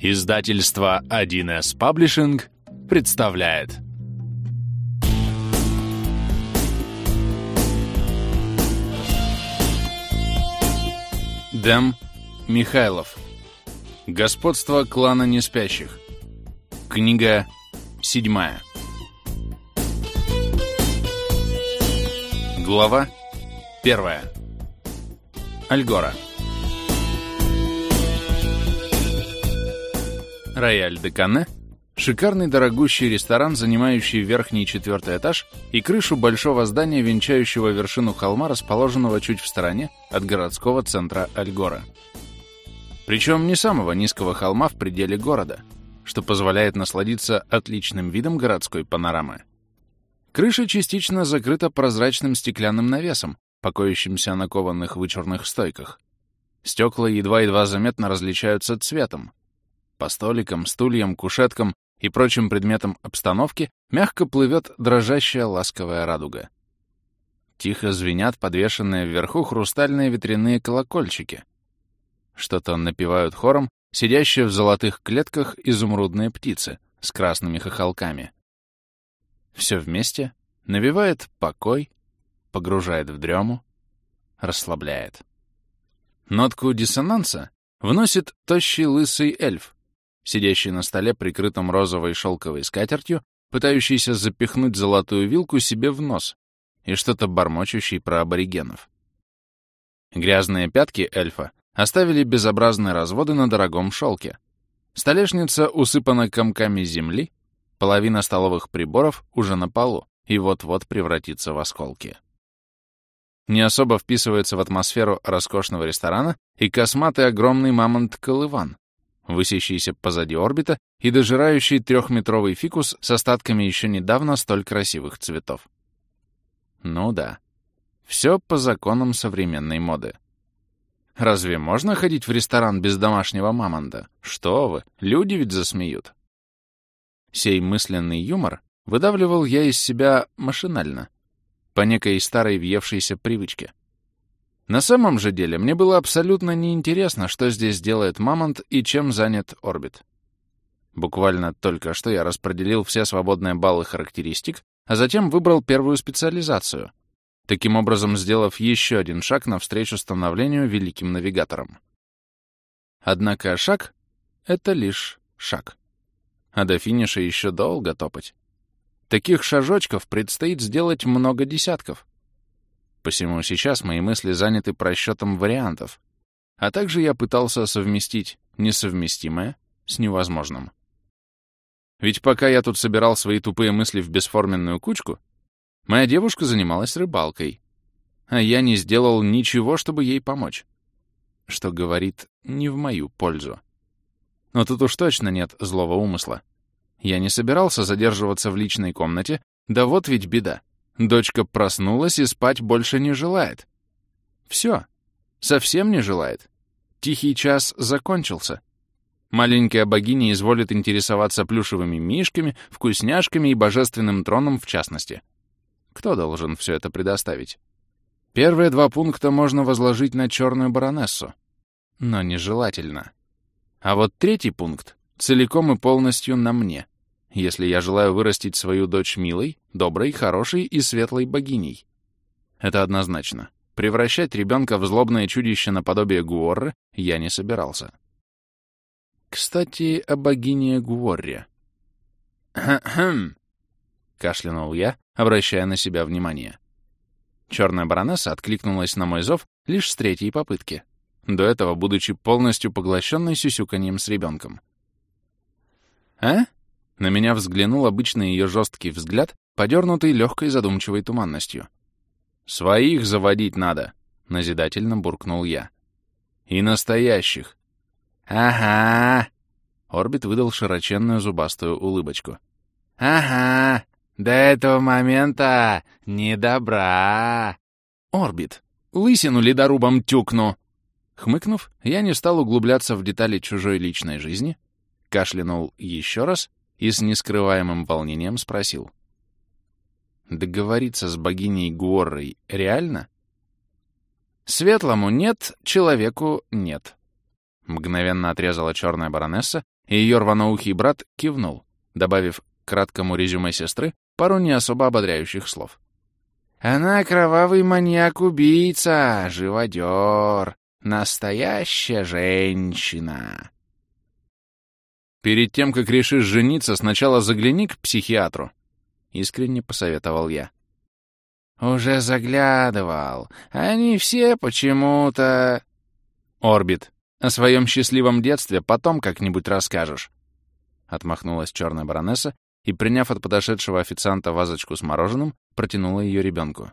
Издательство 1С Паблишинг представляет. Дэм Михайлов. Господство клана неспящих Книга седьмая. Глава первая. Альгора Рояль де Кане — шикарный дорогущий ресторан, занимающий верхний четвертый этаж и крышу большого здания, венчающего вершину холма, расположенного чуть в стороне от городского центра Альгора. Причем не самого низкого холма в пределе города, что позволяет насладиться отличным видом городской панорамы. Крыша частично закрыта прозрачным стеклянным навесом, покоящимся на кованых вычурных стойках. Стекла едва-едва заметно различаются цветом, по столикам, стульям, кушеткам и прочим предметам обстановки мягко плывет дрожащая ласковая радуга. Тихо звенят подвешенные вверху хрустальные ветряные колокольчики. Что-то напевают хором сидящие в золотых клетках изумрудные птицы с красными хохолками. Все вместе навевает покой, погружает в дрему, расслабляет. Нотку диссонанса вносит тощий лысый эльф, сидящий на столе, прикрытом розовой шелковой скатертью, пытающийся запихнуть золотую вилку себе в нос и что-то бормочущий про аборигенов. Грязные пятки эльфа оставили безобразные разводы на дорогом шелке. Столешница усыпана комками земли, половина столовых приборов уже на полу и вот-вот превратится в осколки. Не особо вписывается в атмосферу роскошного ресторана и косматый огромный мамонт-колыван, высящийся позади орбита и дожирающий трехметровый фикус с остатками еще недавно столь красивых цветов. Ну да, все по законам современной моды. Разве можно ходить в ресторан без домашнего мамонта? Что вы, люди ведь засмеют. Сей мысленный юмор выдавливал я из себя машинально, по некой старой въевшейся привычке. На самом же деле мне было абсолютно неинтересно, что здесь делает Мамонт и чем занят Орбит. Буквально только что я распределил все свободные баллы характеристик, а затем выбрал первую специализацию, таким образом сделав еще один шаг навстречу становлению великим навигатором. Однако шаг — это лишь шаг. А до финиша еще долго топать. Таких шажочков предстоит сделать много десятков. Посему сейчас мои мысли заняты просчетом вариантов, а также я пытался совместить несовместимое с невозможным. Ведь пока я тут собирал свои тупые мысли в бесформенную кучку, моя девушка занималась рыбалкой, а я не сделал ничего, чтобы ей помочь. Что говорит не в мою пользу. Но тут уж точно нет злого умысла. Я не собирался задерживаться в личной комнате, да вот ведь беда. Дочка проснулась и спать больше не желает. Все. Совсем не желает. Тихий час закончился. Маленькая богиня изволит интересоваться плюшевыми мишками, вкусняшками и божественным троном в частности. Кто должен все это предоставить? Первые два пункта можно возложить на черную баронессу. Но нежелательно. А вот третий пункт целиком и полностью на мне — если я желаю вырастить свою дочь милой, доброй, хорошей и светлой богиней. Это однозначно. Превращать ребенка в злобное чудище наподобие Гуорры я не собирался. Кстати, о богине Гуорре. «Хм-хм», — кашлянул я, обращая на себя внимание. Черная баронесса откликнулась на мой зов лишь с третьей попытки, до этого будучи полностью поглощенной сюсюканьем с ребенком. «А?» На меня взглянул обычный ее жесткий взгляд, подернутый легкой задумчивой туманностью. «Своих заводить надо», — назидательно буркнул я. «И настоящих». «Ага!» Орбит выдал широченную зубастую улыбочку. «Ага! До этого момента не добра!» «Орбит! Лысину ледорубом тюкну!» Хмыкнув, я не стал углубляться в детали чужой личной жизни, кашлянул еще раз и с нескрываемым волнением спросил. «Договориться с богиней Гуоррой реально?» «Светлому нет, человеку нет», — мгновенно отрезала черная баронесса и ее рваноухий брат кивнул, добавив к краткому резюме сестры пару не особо ободряющих слов. «Она кровавый маньяк-убийца, живодер, настоящая женщина!» «Перед тем, как решишь жениться, сначала загляни к психиатру», — искренне посоветовал я. «Уже заглядывал. Они все почему-то...» «Орбит, о своем счастливом детстве потом как-нибудь расскажешь». Отмахнулась черная баронесса и, приняв от подошедшего официанта вазочку с мороженым, протянула ее ребенку.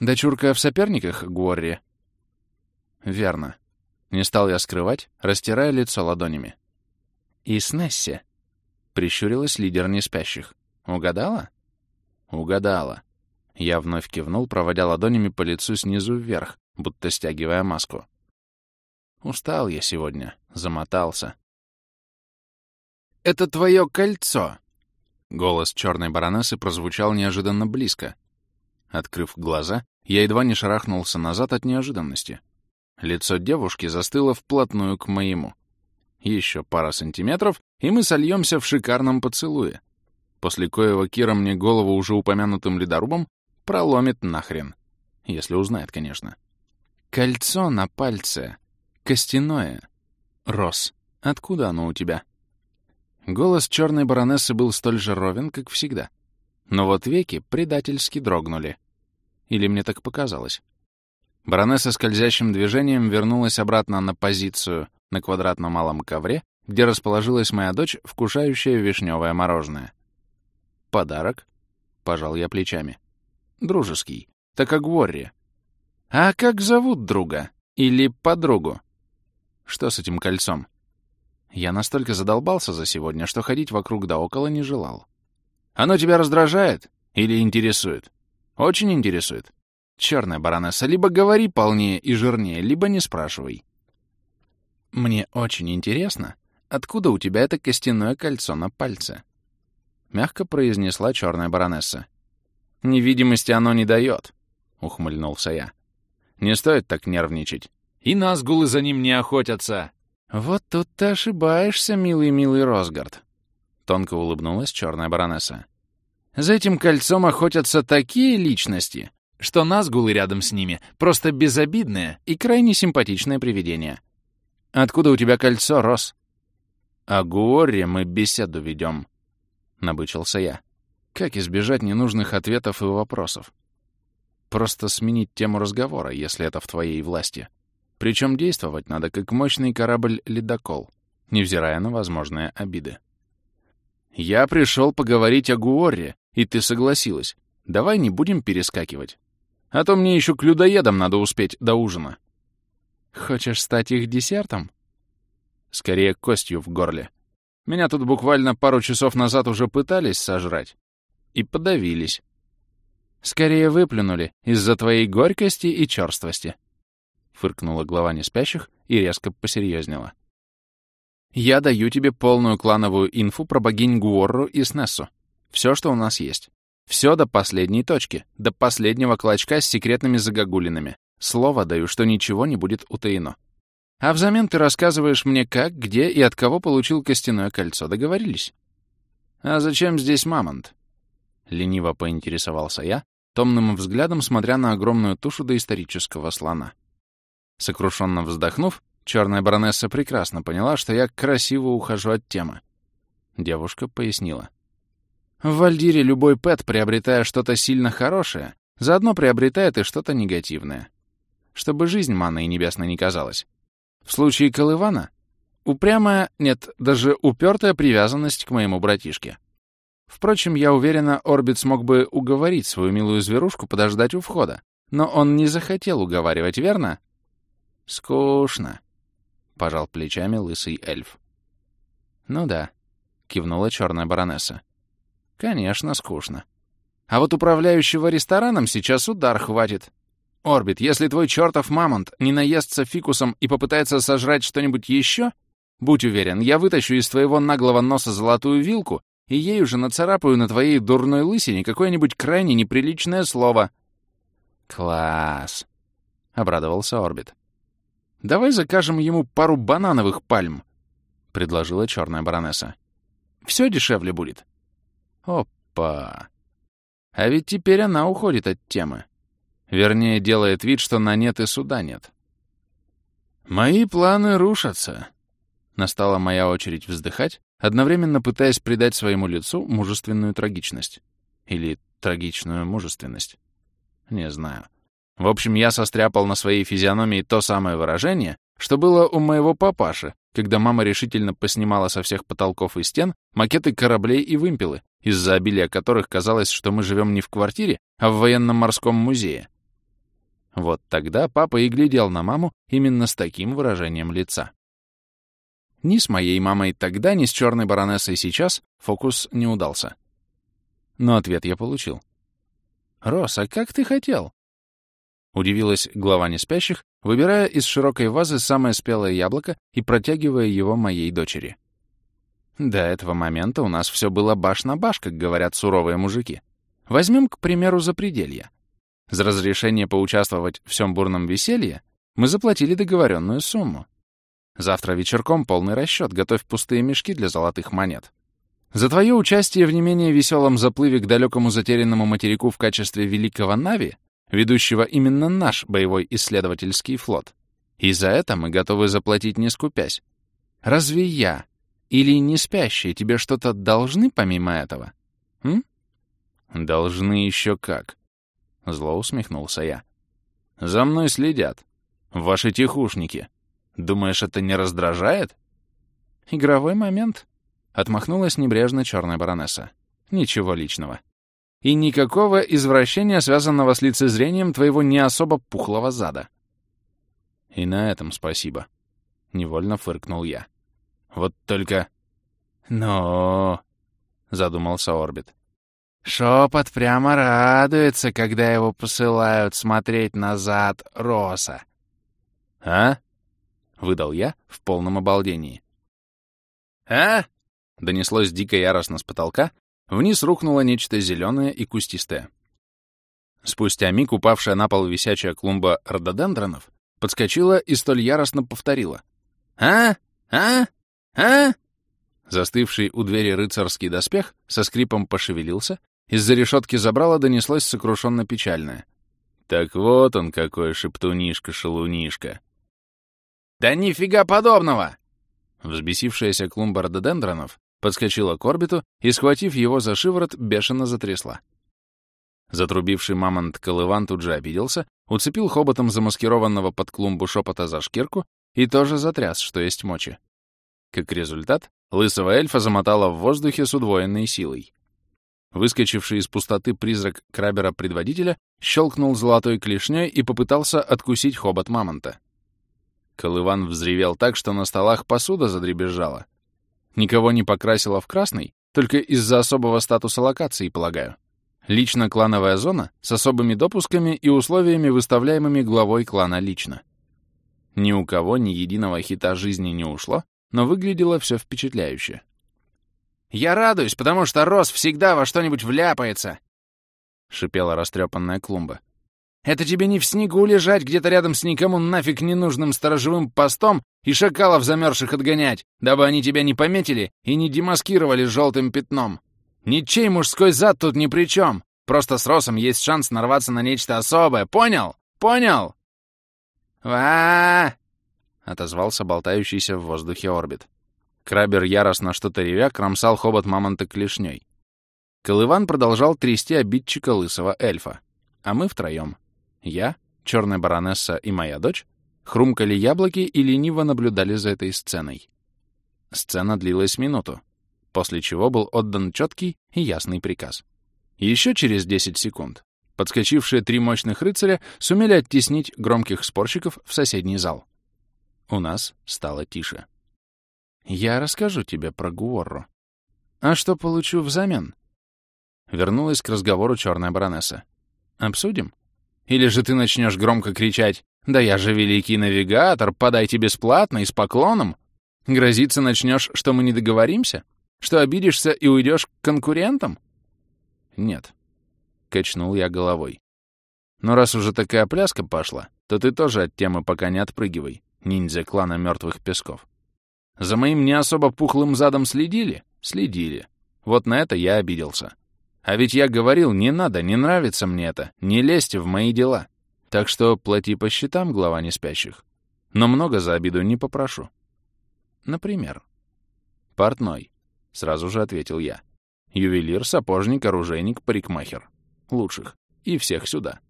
«Дочурка в соперниках, Гуорри?» «Верно». Не стал я скрывать, растирая лицо ладонями. «И с Несси?» — прищурилась лидер неспящих. «Угадала?» «Угадала». Я вновь кивнул, проводя ладонями по лицу снизу вверх, будто стягивая маску. Устал я сегодня, замотался. «Это твое кольцо!» Голос черной баронессы прозвучал неожиданно близко. Открыв глаза, я едва не шарахнулся назад от неожиданности. Лицо девушки застыло вплотную к моему. Еще пара сантиметров, и мы сольемся в шикарном поцелуе. После коего Кира мне голову уже упомянутым ледорубом проломит нахрен. Если узнает, конечно. Кольцо на пальце. Костяное. Рос, откуда оно у тебя? Голос черной баронессы был столь же ровен, как всегда. Но вот веки предательски дрогнули. Или мне так показалось. Баронесса скользящим движением вернулась обратно на позицию на квадратном малом ковре, где расположилась моя дочь, вкушающая вишневое мороженое. «Подарок?» — пожал я плечами. «Дружеский. Так как Ворри. А как зовут друга? Или подругу?» «Что с этим кольцом?» Я настолько задолбался за сегодня, что ходить вокруг да около не желал. «Оно тебя раздражает? Или интересует?» «Очень интересует. Черная баронесса, либо говори полнее и жирнее, либо не спрашивай». «Мне очень интересно, откуда у тебя это костяное кольцо на пальце?» Мягко произнесла черная баронесса. «Невидимости оно не дает», — ухмыльнулся я. «Не стоит так нервничать. И назгулы за ним не охотятся». «Вот тут ты ошибаешься, милый-милый Росгард», — тонко улыбнулась черная баронесса. «За этим кольцом охотятся такие личности, что назгулы рядом с ними просто безобидные и крайне симпатичное привидение. Откуда у тебя кольцо, Рос?» «О горе мы беседу ведем», — набычился я. «Как избежать ненужных ответов и вопросов? Просто сменить тему разговора, если это в твоей власти. Причем действовать надо, как мощный корабль-ледокол, невзирая на возможные обиды. Я пришел поговорить о Гуорре, и ты согласилась. Давай не будем перескакивать. А то мне еще к людоедам надо успеть до ужина. Хочешь стать их десертом? Скорее, костью в горле. Меня тут буквально пару часов назад уже пытались сожрать. И подавились. Скорее выплюнули из-за твоей горькости и черствости. Фыркнула глава неспящих и резко посерьезнела. Я даю тебе полную клановую инфу про богинь Гуорру и Снессу. Все, что у нас есть. Все до последней точки, до последнего клочка с секретными загогулинами. Слово даю, что ничего не будет утаено. А взамен ты рассказываешь мне, как, где и от кого получил костяное кольцо. Договорились? А зачем здесь мамонт? Лениво поинтересовался я, томным взглядом смотря на огромную тушу доисторического слона. Сокрушенно вздохнув, черная баронесса прекрасно поняла, что я красиво ухожу от темы. Девушка пояснила. В Вальдире любой пэт, приобретая что-то сильно хорошее, заодно приобретает и что-то негативное. Чтобы жизнь манной небесной не казалась. В случае Колывана — упрямая, нет, даже упертая привязанность к моему братишке. Впрочем, я уверена, Орбит смог бы уговорить свою милую зверушку подождать у входа. Но он не захотел уговаривать, верно? Скучно, — пожал плечами лысый эльф. Ну да, — кивнула черная баронесса. Конечно, скучно. А вот управляющего рестораном сейчас удар хватит. Орбит, если твой чертов мамонт не наестся фикусом и попытается сожрать что-нибудь еще, будь уверен, я вытащу из твоего наглого носа золотую вилку и ей уже нацарапаю на твоей дурной лысине какое-нибудь крайне неприличное слово. Класс, — обрадовался Орбит. Давай закажем ему пару банановых пальм. предложила черная баронесса. Все дешевле будет. Опа! А ведь теперь она уходит от темы. Вернее, делает вид, что на нет и суда нет. Мои планы рушатся. Настала моя очередь вздыхать, одновременно пытаясь придать своему лицу мужественную трагичность. Или трагичную мужественность. Не знаю. В общем, я состряпал на своей физиономии то самое выражение, что было у моего папаши, когда мама решительно поснимала со всех потолков и стен макеты кораблей и вымпелы, из-за обилия которых казалось, что мы живем не в квартире, а в военно-морском музее. Вот тогда папа и глядел на маму именно с таким выражением лица. Ни с моей мамой тогда, ни с черной баронессой сейчас фокус не удался. Но ответ я получил. «Рос, а как ты хотел?» Удивилась глава неспящих, выбирая из широкой вазы самое спелое яблоко и протягивая его моей дочери. До этого момента у нас все было баш на баш, как говорят суровые мужики. Возьмем, к примеру, запределье. За разрешение поучаствовать в всем бурном веселье мы заплатили договоренную сумму. Завтра вечерком полный расчет, готовь пустые мешки для золотых монет. За твое участие в не менее веселом заплыве к далекому затерянному материку в качестве великого Нави ведущего именно наш боевой исследовательский флот. И за это мы готовы заплатить не скупясь. Разве я или не спящие тебе что-то должны помимо этого? М? Должны еще как. Зло усмехнулся я. За мной следят. Ваши тихушники. Думаешь, это не раздражает? Игровой момент. Отмахнулась небрежно черная баронесса. Ничего личного и никакого извращения, связанного с лицезрением твоего не особо пухлого зада. И на этом спасибо. Невольно фыркнул я. Вот только... Но... Задумался Орбит. Шепот прямо радуется, когда его посылают смотреть назад Роса. «А?» — выдал я в полном обалдении. «А?» — донеслось дико яростно с потолка, Вниз рухнуло нечто зеленое и кустистое. Спустя миг упавшая на пол висячая клумба рододендронов подскочила и столь яростно повторила. «А? А? А?» Застывший у двери рыцарский доспех со скрипом пошевелился, из-за решетки забрала донеслось сокрушенно печальное. «Так вот он какой шептунишка-шалунишка!» «Да нифига подобного!» Взбесившаяся клумба рододендронов подскочила к орбиту и, схватив его за шиворот, бешено затрясла. Затрубивший мамонт Колыван тут же обиделся, уцепил хоботом замаскированного под клумбу шепота за шкирку и тоже затряс, что есть мочи. Как результат, лысого эльфа замотало в воздухе с удвоенной силой. Выскочивший из пустоты призрак крабера-предводителя щелкнул золотой клешней и попытался откусить хобот мамонта. Колыван взревел так, что на столах посуда задребезжала, Никого не покрасила в красный, только из-за особого статуса локации, полагаю. Лично клановая зона с особыми допусками и условиями, выставляемыми главой клана лично. Ни у кого ни единого хита жизни не ушло, но выглядело все впечатляюще. «Я радуюсь, потому что Рос всегда во что-нибудь вляпается!» — шипела растрепанная клумба. Это тебе не в снегу лежать где-то рядом с никому нафиг ненужным сторожевым постом и шакалов замерзших отгонять, дабы они тебя не пометили и не демаскировали желтым пятном. Ничей мужской зад тут ни при чем. Просто с Росом есть шанс нарваться на нечто особое. Понял? Понял? ва отозвался болтающийся в воздухе орбит. Крабер яростно что-то ревя кромсал хобот мамонта клешней. Колыван продолжал трясти обидчика лысого эльфа. А мы втроем я, черная баронесса и моя дочь хрумкали яблоки и лениво наблюдали за этой сценой. Сцена длилась минуту, после чего был отдан четкий и ясный приказ. Еще через 10 секунд подскочившие три мощных рыцаря сумели оттеснить громких спорщиков в соседний зал. У нас стало тише. «Я расскажу тебе про Гуорру. А что получу взамен?» Вернулась к разговору черная баронесса. «Обсудим?» Или же ты начнешь громко кричать «Да я же великий навигатор, подайте бесплатно и с поклоном!» Грозиться начнешь, что мы не договоримся? Что обидишься и уйдешь к конкурентам? Нет. Качнул я головой. Но раз уже такая пляска пошла, то ты тоже от темы пока не отпрыгивай, ниндзя клана мертвых песков. За моим не особо пухлым задом следили? Следили. Вот на это я обиделся. А ведь я говорил, не надо, не нравится мне это, не лезьте в мои дела. Так что плати по счетам, глава неспящих. Но много за обиду не попрошу. Например. Портной. Сразу же ответил я. Ювелир, сапожник, оружейник, парикмахер. Лучших. И всех сюда.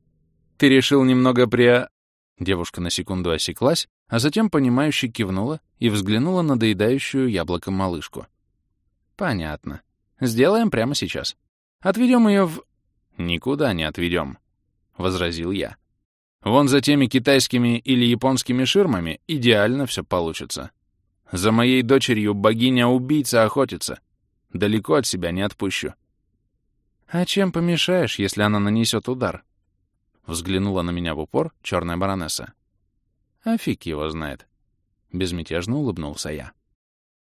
Ты решил немного при... Девушка на секунду осеклась, а затем, понимающе кивнула и взглянула на доедающую яблоком малышку. «Понятно. Сделаем прямо сейчас. Отведем ее в...» «Никуда не отведем», — возразил я. «Вон за теми китайскими или японскими ширмами идеально все получится. За моей дочерью богиня-убийца охотится. Далеко от себя не отпущу». «А чем помешаешь, если она нанесет удар?» Взглянула на меня в упор черная баронесса. А фиг его знает. Безмятежно улыбнулся я.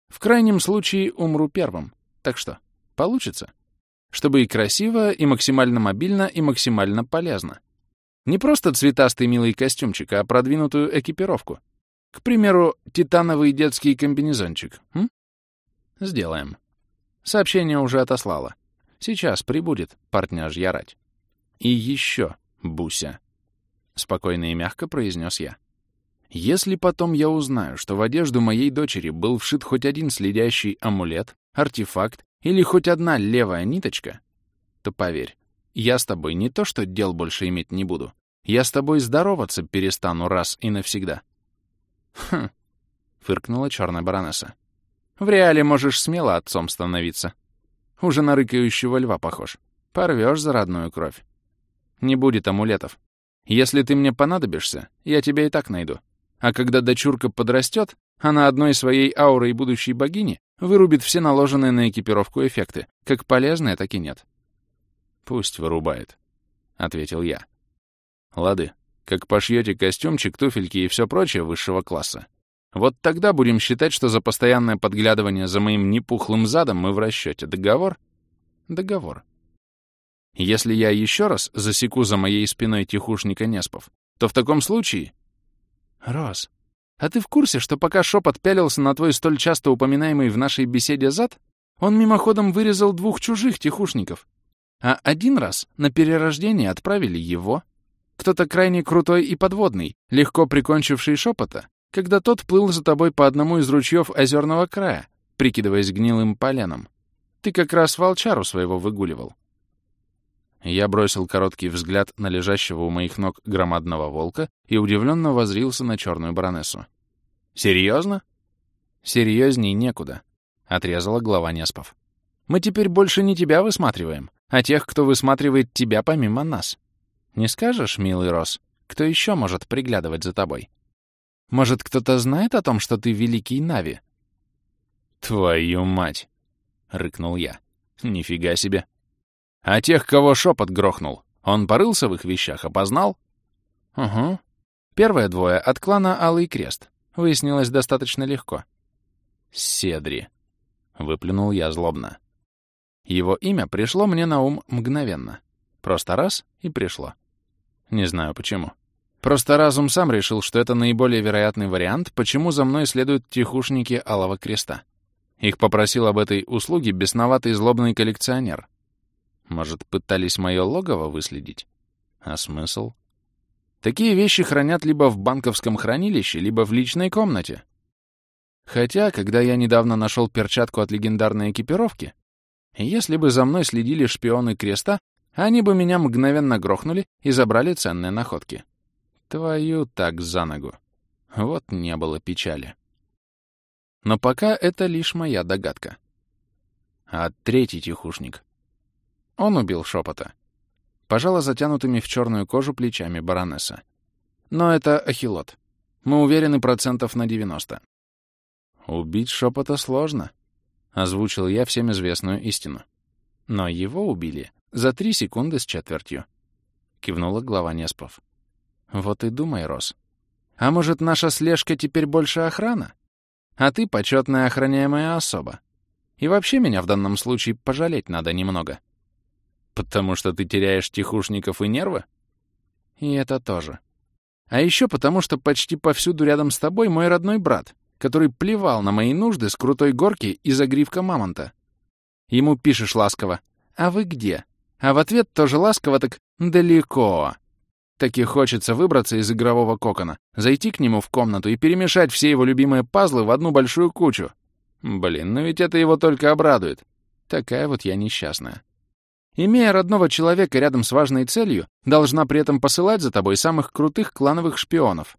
В крайнем случае умру первым. Так что, получится? Чтобы и красиво, и максимально мобильно, и максимально полезно. Не просто цветастый милый костюмчик, а продвинутую экипировку. К примеру, титановый детский комбинезончик. М? Сделаем. Сообщение уже отослала. Сейчас прибудет партняжья рать. И еще, Буся. Спокойно и мягко произнес я. Если потом я узнаю, что в одежду моей дочери был вшит хоть один следящий амулет, артефакт или хоть одна левая ниточка, то поверь, я с тобой не то что дел больше иметь не буду, я с тобой здороваться перестану раз и навсегда. Хм, фыркнула черная баронесса. В реале можешь смело отцом становиться. Уже на рыкающего льва похож. Порвешь за родную кровь. Не будет амулетов. Если ты мне понадобишься, я тебя и так найду. А когда дочурка подрастет, она одной своей аурой будущей богини вырубит все наложенные на экипировку эффекты, как полезные, так и нет. «Пусть вырубает», — ответил я. «Лады, как пошьете костюмчик, туфельки и все прочее высшего класса. Вот тогда будем считать, что за постоянное подглядывание за моим непухлым задом мы в расчете. Договор? Договор. Если я еще раз засеку за моей спиной тихушника Неспов, то в таком случае «Рос, а ты в курсе, что пока шепот пялился на твой столь часто упоминаемый в нашей беседе зад, он мимоходом вырезал двух чужих тихушников? А один раз на перерождение отправили его. Кто-то крайне крутой и подводный, легко прикончивший шепота, когда тот плыл за тобой по одному из ручьев озерного края, прикидываясь гнилым поленом. Ты как раз волчару своего выгуливал. Я бросил короткий взгляд на лежащего у моих ног громадного волка и удивленно возрился на черную баронессу. «Серьезно?» «Серьезней некуда», — отрезала глава Неспов. «Мы теперь больше не тебя высматриваем, а тех, кто высматривает тебя помимо нас. Не скажешь, милый Рос, кто еще может приглядывать за тобой? Может, кто-то знает о том, что ты великий Нави?» «Твою мать!» — рыкнул я. «Нифига себе! А тех, кого шепот грохнул, он порылся в их вещах, опознал? Угу. Первые двое от клана Алый Крест. Выяснилось достаточно легко. Седри. Выплюнул я злобно. Его имя пришло мне на ум мгновенно. Просто раз — и пришло. Не знаю почему. Просто разум сам решил, что это наиболее вероятный вариант, почему за мной следуют тихушники Алого Креста. Их попросил об этой услуге бесноватый злобный коллекционер — может, пытались мое логово выследить? А смысл? Такие вещи хранят либо в банковском хранилище, либо в личной комнате. Хотя, когда я недавно нашел перчатку от легендарной экипировки, если бы за мной следили шпионы Креста, они бы меня мгновенно грохнули и забрали ценные находки. Твою так за ногу. Вот не было печали. Но пока это лишь моя догадка. А третий тихушник он убил шепота. Пожала затянутыми в черную кожу плечами баронесса. Но это ахилот. Мы уверены процентов на 90. Убить шепота сложно, озвучил я всем известную истину. Но его убили за три секунды с четвертью. Кивнула глава Неспов. Вот и думай, Рос. А может, наша слежка теперь больше охрана? А ты почетная охраняемая особа. И вообще меня в данном случае пожалеть надо немного. Потому что ты теряешь тихушников и нервы? И это тоже. А еще потому, что почти повсюду рядом с тобой мой родной брат, который плевал на мои нужды с крутой горки и загривка мамонта. Ему пишешь ласково «А вы где?» А в ответ тоже ласково так «Далеко». Так и хочется выбраться из игрового кокона, зайти к нему в комнату и перемешать все его любимые пазлы в одну большую кучу. Блин, но ведь это его только обрадует. Такая вот я несчастная. Имея родного человека рядом с важной целью, должна при этом посылать за тобой самых крутых клановых шпионов.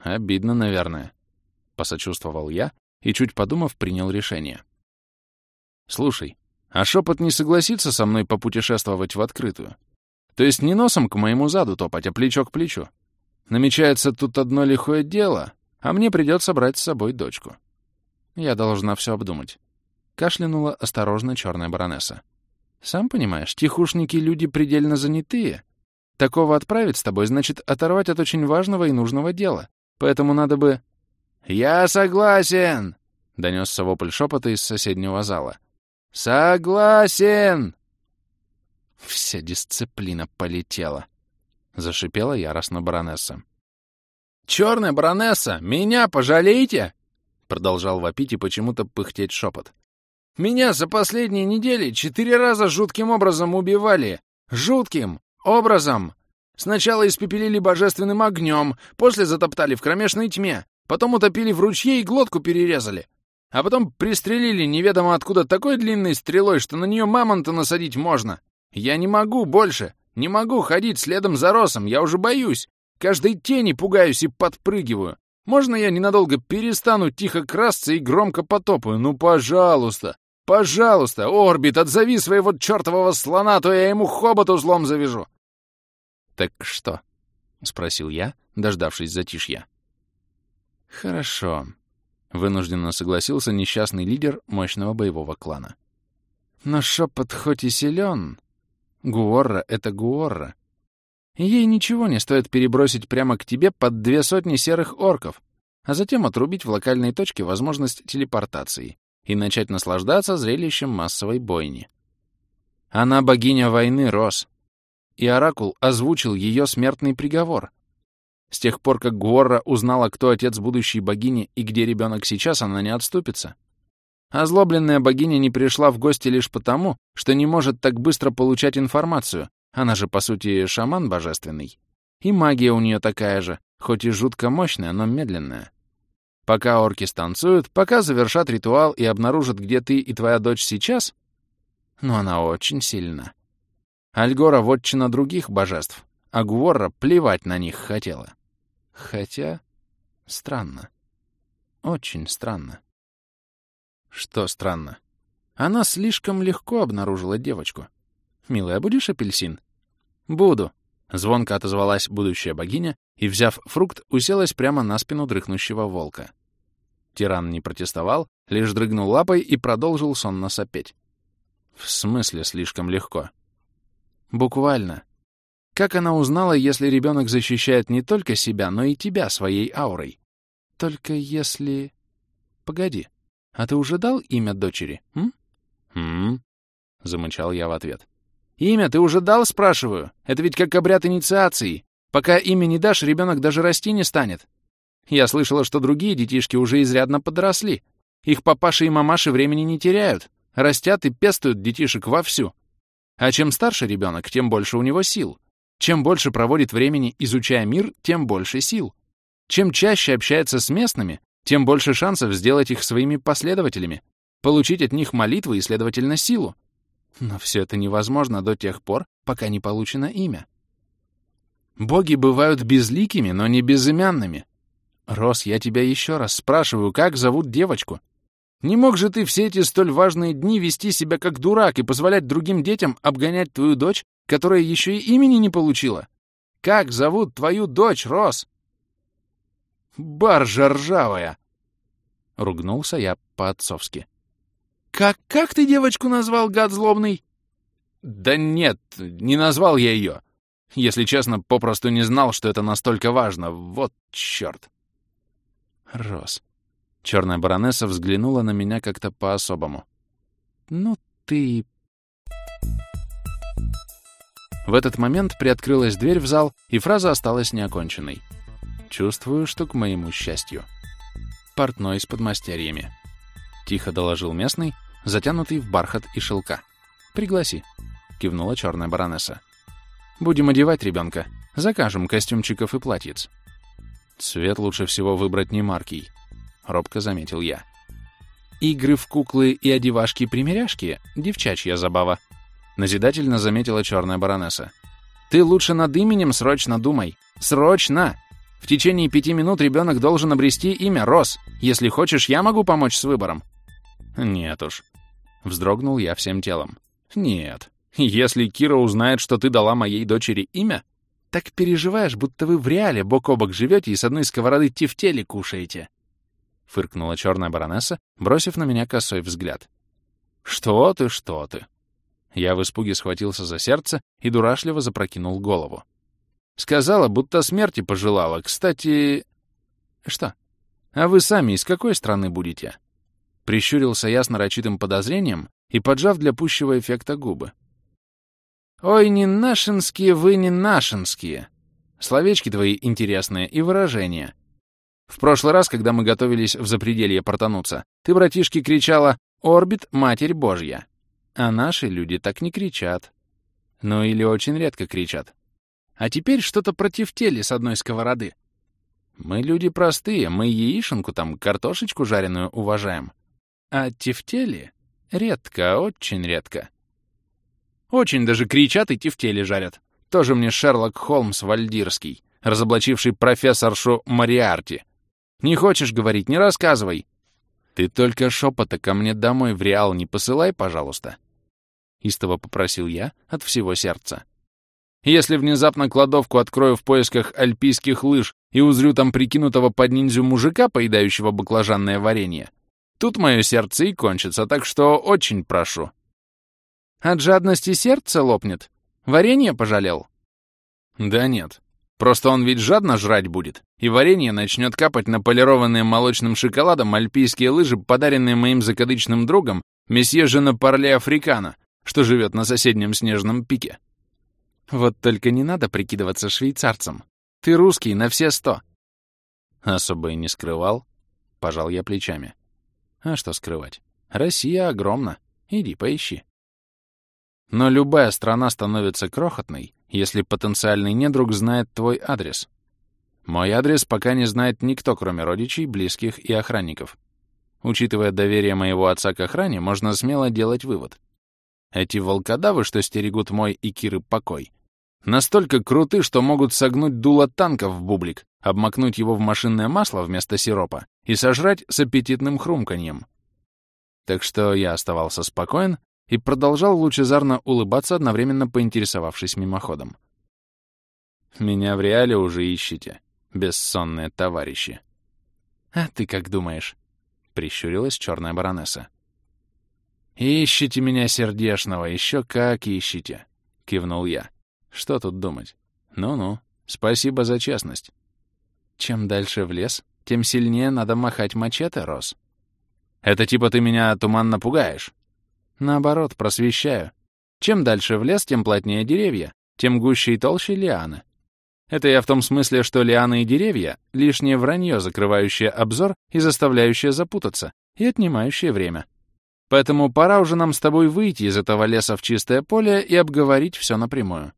Обидно, наверное. Посочувствовал я и, чуть подумав, принял решение. Слушай, а шепот не согласится со мной попутешествовать в открытую? То есть не носом к моему заду топать, а плечо к плечу. Намечается тут одно лихое дело, а мне придется брать с собой дочку. Я должна все обдумать. Кашлянула осторожно черная баронесса. Сам понимаешь, тихушники — люди предельно занятые. Такого отправить с тобой значит оторвать от очень важного и нужного дела. Поэтому надо бы... «Я согласен!» — донесся вопль шепота из соседнего зала. «Согласен!» Вся дисциплина полетела. Зашипела яростно баронесса. «Черная баронесса, меня пожалейте!» Продолжал вопить и почему-то пыхтеть шепот. «Меня за последние недели четыре раза жутким образом убивали. Жутким образом! Сначала испепелили божественным огнем, после затоптали в кромешной тьме, потом утопили в ручье и глотку перерезали. А потом пристрелили неведомо откуда такой длинной стрелой, что на нее мамонта насадить можно. Я не могу больше, не могу ходить следом за росом, я уже боюсь. Каждой тени пугаюсь и подпрыгиваю. Можно я ненадолго перестану тихо красться и громко потопаю? Ну, пожалуйста, пожалуйста, Орбит, отзови своего чертового слона, то я ему хобот узлом завяжу. «Так что?» — спросил я, дождавшись затишья. «Хорошо», — вынужденно согласился несчастный лидер мощного боевого клана. «Но шепот хоть и силен, Гуорра — это Гуорра. Ей ничего не стоит перебросить прямо к тебе под две сотни серых орков, а затем отрубить в локальной точке возможность телепортации и начать наслаждаться зрелищем массовой бойни. Она богиня войны, Рос. И Оракул озвучил ее смертный приговор. С тех пор, как Гуорра узнала, кто отец будущей богини и где ребенок сейчас, она не отступится. Озлобленная богиня не пришла в гости лишь потому, что не может так быстро получать информацию, она же, по сути, шаман божественный. И магия у нее такая же, хоть и жутко мощная, но медленная. Пока орки станцуют, пока завершат ритуал и обнаружат, где ты и твоя дочь сейчас, но она очень сильна. Альгора — вотчина других божеств, а Гуорра плевать на них хотела. Хотя... странно. Очень странно. Что странно? Она слишком легко обнаружила девочку. «Милая, будешь апельсин?» «Буду», — звонко отозвалась будущая богиня и, взяв фрукт, уселась прямо на спину дрыхнущего волка. Тиран не протестовал, лишь дрыгнул лапой и продолжил сонно сопеть. «В смысле слишком легко?» «Буквально. Как она узнала, если ребенок защищает не только себя, но и тебя своей аурой? Только если... Погоди. А ты уже дал имя дочери, м? «М?», замычал я в ответ. «Имя ты уже дал, спрашиваю? Это ведь как обряд инициации. Пока имя не дашь, ребенок даже расти не станет. Я слышала, что другие детишки уже изрядно подросли. Их папаши и мамаши времени не теряют, растят и пестуют детишек вовсю. А чем старше ребенок, тем больше у него сил. Чем больше проводит времени, изучая мир, тем больше сил. Чем чаще общается с местными, тем больше шансов сделать их своими последователями, получить от них молитвы и, следовательно, силу. Но все это невозможно до тех пор, пока не получено имя. Боги бывают безликими, но не безымянными. Рос, я тебя еще раз спрашиваю, как зовут девочку? Не мог же ты все эти столь важные дни вести себя как дурак и позволять другим детям обгонять твою дочь, которая еще и имени не получила? Как зовут твою дочь, Рос? Баржа ржавая!» Ругнулся я по-отцовски. «Как, как ты девочку назвал, гад злобный?» «Да нет, не назвал я ее. Если честно, попросту не знал, что это настолько важно. Вот черт!» Рос. Черная баронесса взглянула на меня как-то по-особому. «Ну ты...» В этот момент приоткрылась дверь в зал, и фраза осталась неоконченной. Чувствую, что к моему счастью. портной с подмастерьями. Тихо доложил местный, затянутый в бархат и шелка. «Пригласи», — кивнула черная баронесса. «Будем одевать ребенка. Закажем костюмчиков и платьиц». «Цвет лучше всего выбрать не маркий», — робко заметил я. «Игры в куклы и одевашки-примеряшки — девчачья забава», — назидательно заметила черная баронесса. «Ты лучше над именем срочно думай. Срочно! В течение пяти минут ребенок должен обрести имя Рос. Если хочешь, я могу помочь с выбором». «Нет уж», — вздрогнул я всем телом. «Нет. Если Кира узнает, что ты дала моей дочери имя, так переживаешь, будто вы в реале бок о бок живете и с одной сковороды тефтели кушаете» фыркнула черная баронесса, бросив на меня косой взгляд. «Что ты, что ты?» Я в испуге схватился за сердце и дурашливо запрокинул голову. Сказала, будто смерти пожелала. Кстати... Что? А вы сами из какой страны будете? Прищурился я с нарочитым подозрением и поджав для пущего эффекта губы. Ой, не нашинские вы, не нашинские. Словечки твои интересные и выражения. В прошлый раз, когда мы готовились в запределье портануться, ты, братишки, кричала «Орбит, Матерь Божья!» А наши люди так не кричат. Ну или очень редко кричат. А теперь что-то против тели с одной сковороды. Мы люди простые, мы яишенку там, картошечку жареную уважаем. А тефтели редко, очень редко. Очень даже кричат и тефтели жарят. Тоже мне Шерлок Холмс Вальдирский, разоблачивший профессоршу Мариарти. Не хочешь говорить, не рассказывай. Ты только шепота ко мне домой в Реал не посылай, пожалуйста. Истово попросил я от всего сердца. Если внезапно кладовку открою в поисках альпийских лыж и узрю там прикинутого под ниндзю мужика, поедающего баклажанное варенье, тут мое сердце и кончится, так что очень прошу. От жадности сердце лопнет? Варенье пожалел? Да нет, Просто он ведь жадно жрать будет, и варенье начнет капать на полированные молочным шоколадом альпийские лыжи, подаренные моим закадычным другом, месье Жена Парле Африкана, что живет на соседнем снежном пике. Вот только не надо прикидываться швейцарцем. Ты русский на все сто. Особо и не скрывал. Пожал я плечами. А что скрывать? Россия огромна. Иди поищи. Но любая страна становится крохотной, если потенциальный недруг знает твой адрес. Мой адрес пока не знает никто, кроме родичей, близких и охранников. Учитывая доверие моего отца к охране, можно смело делать вывод. Эти волкодавы, что стерегут мой и Киры покой, настолько круты, что могут согнуть дуло танка в бублик, обмакнуть его в машинное масло вместо сиропа и сожрать с аппетитным хрумканьем. Так что я оставался спокоен и продолжал лучезарно улыбаться, одновременно поинтересовавшись мимоходом. «Меня в реале уже ищете, бессонные товарищи». «А ты как думаешь?» — прищурилась черная баронесса. «Ищите меня сердешного, еще как ищите!» — кивнул я. «Что тут думать? Ну-ну, спасибо за честность. Чем дальше в лес, тем сильнее надо махать мачете, Рос. Это типа ты меня туманно пугаешь?» Наоборот, просвещаю. Чем дальше в лес, тем плотнее деревья, тем гуще и толще лианы. Это я в том смысле, что лианы и деревья — лишнее вранье, закрывающее обзор и заставляющее запутаться, и отнимающее время. Поэтому пора уже нам с тобой выйти из этого леса в чистое поле и обговорить все напрямую.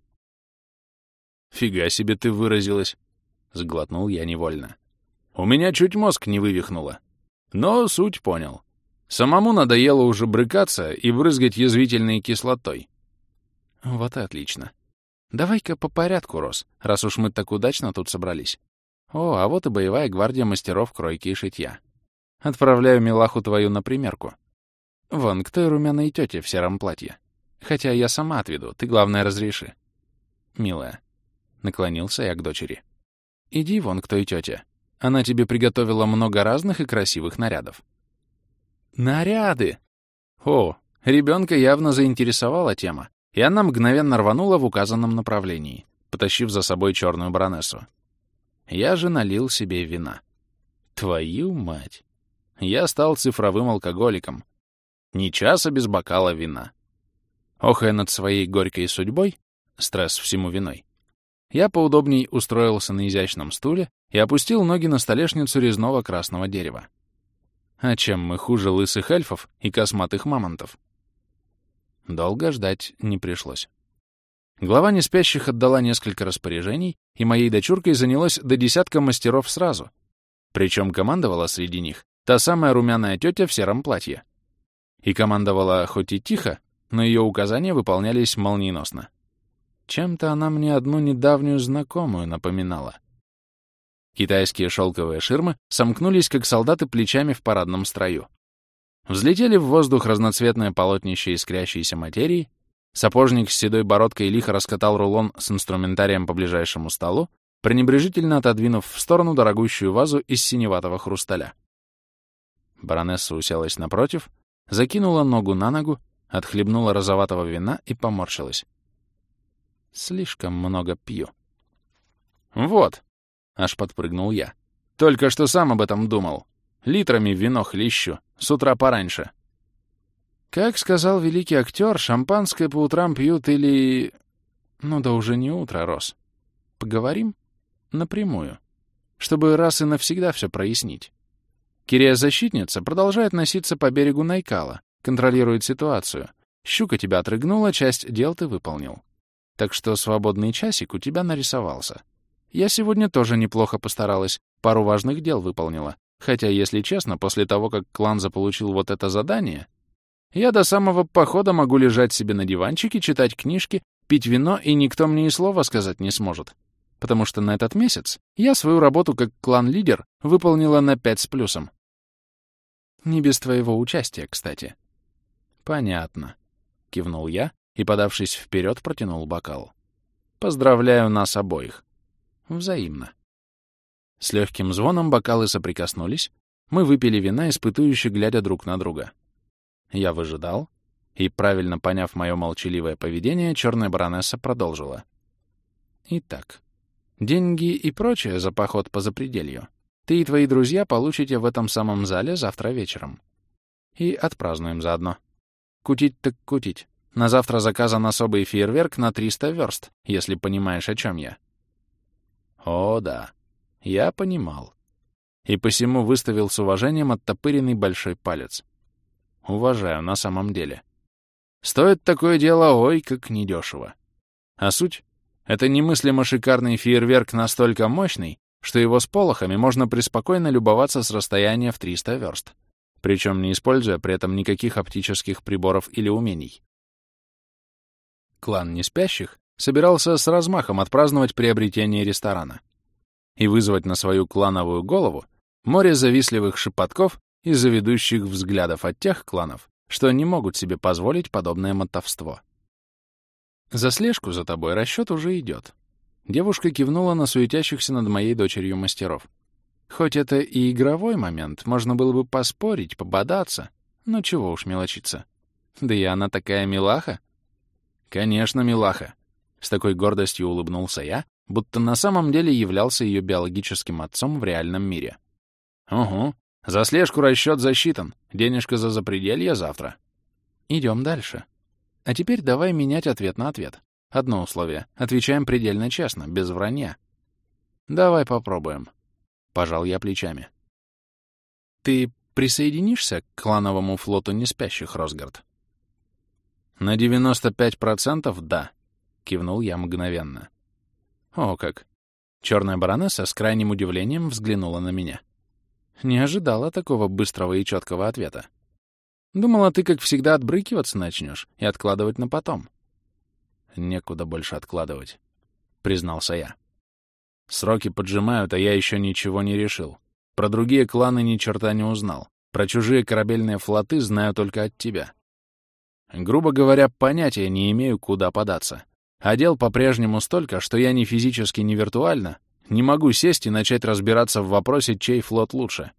«Фига себе ты выразилась!» — сглотнул я невольно. «У меня чуть мозг не вывихнуло. Но суть понял. Самому надоело уже брыкаться и брызгать язвительной кислотой. Вот и отлично. Давай-ка по порядку, Рос, раз уж мы так удачно тут собрались. О, а вот и боевая гвардия мастеров кройки и шитья. Отправляю милаху твою на примерку. Вон, к той румяной тете в сером платье. Хотя я сама отведу, ты, главное, разреши. Милая. Наклонился я к дочери. Иди вон к той тете. Она тебе приготовила много разных и красивых нарядов. Наряды! О, ребенка явно заинтересовала тема, и она мгновенно рванула в указанном направлении, потащив за собой черную баронессу. Я же налил себе вина. Твою мать! Я стал цифровым алкоголиком. Ни часа без бокала вина. Охая над своей горькой судьбой, стресс всему виной, я поудобней устроился на изящном стуле и опустил ноги на столешницу резного красного дерева. А чем мы хуже лысых эльфов и косматых мамонтов? Долго ждать не пришлось. Глава неспящих отдала несколько распоряжений, и моей дочуркой занялось до десятка мастеров сразу. Причем командовала среди них та самая румяная тетя в сером платье. И командовала хоть и тихо, но ее указания выполнялись молниеносно. Чем-то она мне одну недавнюю знакомую напоминала. Китайские шелковые ширмы сомкнулись, как солдаты плечами в парадном строю. Взлетели в воздух разноцветное полотнище искрящейся материи, сапожник с седой бородкой лихо раскатал рулон с инструментарием по ближайшему столу, пренебрежительно отодвинув в сторону дорогущую вазу из синеватого хрусталя. Баронесса уселась напротив, закинула ногу на ногу, отхлебнула розоватого вина и поморщилась. Слишком много пью. «Вот!» — аж подпрыгнул я. «Только что сам об этом думал. Литрами вино хлещу, с утра пораньше». Как сказал великий актер, шампанское по утрам пьют или... Ну да уже не утро, Рос. Поговорим? Напрямую. Чтобы раз и навсегда все прояснить. Кирия-защитница продолжает носиться по берегу Найкала, контролирует ситуацию. Щука тебя отрыгнула, часть дел ты выполнил. Так что свободный часик у тебя нарисовался. Я сегодня тоже неплохо постаралась, пару важных дел выполнила. Хотя, если честно, после того, как клан заполучил вот это задание, я до самого похода могу лежать себе на диванчике, читать книжки, пить вино, и никто мне и слова сказать не сможет. Потому что на этот месяц я свою работу как клан-лидер выполнила на пять с плюсом. Не без твоего участия, кстати. Понятно. Кивнул я и, подавшись вперед, протянул бокал. Поздравляю нас обоих. Взаимно. С легким звоном бокалы соприкоснулись, мы выпили вина, испытующе глядя друг на друга. Я выжидал, и, правильно поняв мое молчаливое поведение, черная баронесса продолжила. Итак, деньги и прочее за поход по запределью ты и твои друзья получите в этом самом зале завтра вечером. И отпразднуем заодно. Кутить так кутить. На завтра заказан особый фейерверк на 300 верст, если понимаешь, о чем я. О, да. Я понимал. И посему выставил с уважением оттопыренный большой палец. Уважаю на самом деле. Стоит такое дело, ой, как недешево. А суть — это немыслимо шикарный фейерверк настолько мощный, что его с полохами можно преспокойно любоваться с расстояния в 300 верст, причем не используя при этом никаких оптических приборов или умений. Клан Неспящих собирался с размахом отпраздновать приобретение ресторана и вызвать на свою клановую голову море завистливых шепотков и заведущих взглядов от тех кланов, что не могут себе позволить подобное мотовство. За слежку за тобой расчет уже идет. Девушка кивнула на суетящихся над моей дочерью мастеров. Хоть это и игровой момент, можно было бы поспорить, пободаться, но чего уж мелочиться. Да и она такая милаха, «Конечно, милаха!» С такой гордостью улыбнулся я, будто на самом деле являлся ее биологическим отцом в реальном мире. «Угу. За слежку расчет засчитан. Денежка за запределье завтра». Идем дальше. А теперь давай менять ответ на ответ. Одно условие. Отвечаем предельно честно, без вранья. Давай попробуем. Пожал я плечами. Ты присоединишься к клановому флоту неспящих, Росгард? «На 95% да», — кивнул я мгновенно. «О как!» Черная баронесса с крайним удивлением взглянула на меня. Не ожидала такого быстрого и четкого ответа. Думала, ты, как всегда, отбрыкиваться начнешь и откладывать на потом. Некуда больше откладывать, — признался я. Сроки поджимают, а я еще ничего не решил. Про другие кланы ни черта не узнал. Про чужие корабельные флоты знаю только от тебя. Грубо говоря, понятия не имею, куда податься. А дел по-прежнему столько, что я ни физически, ни виртуально не могу сесть и начать разбираться в вопросе, чей флот лучше.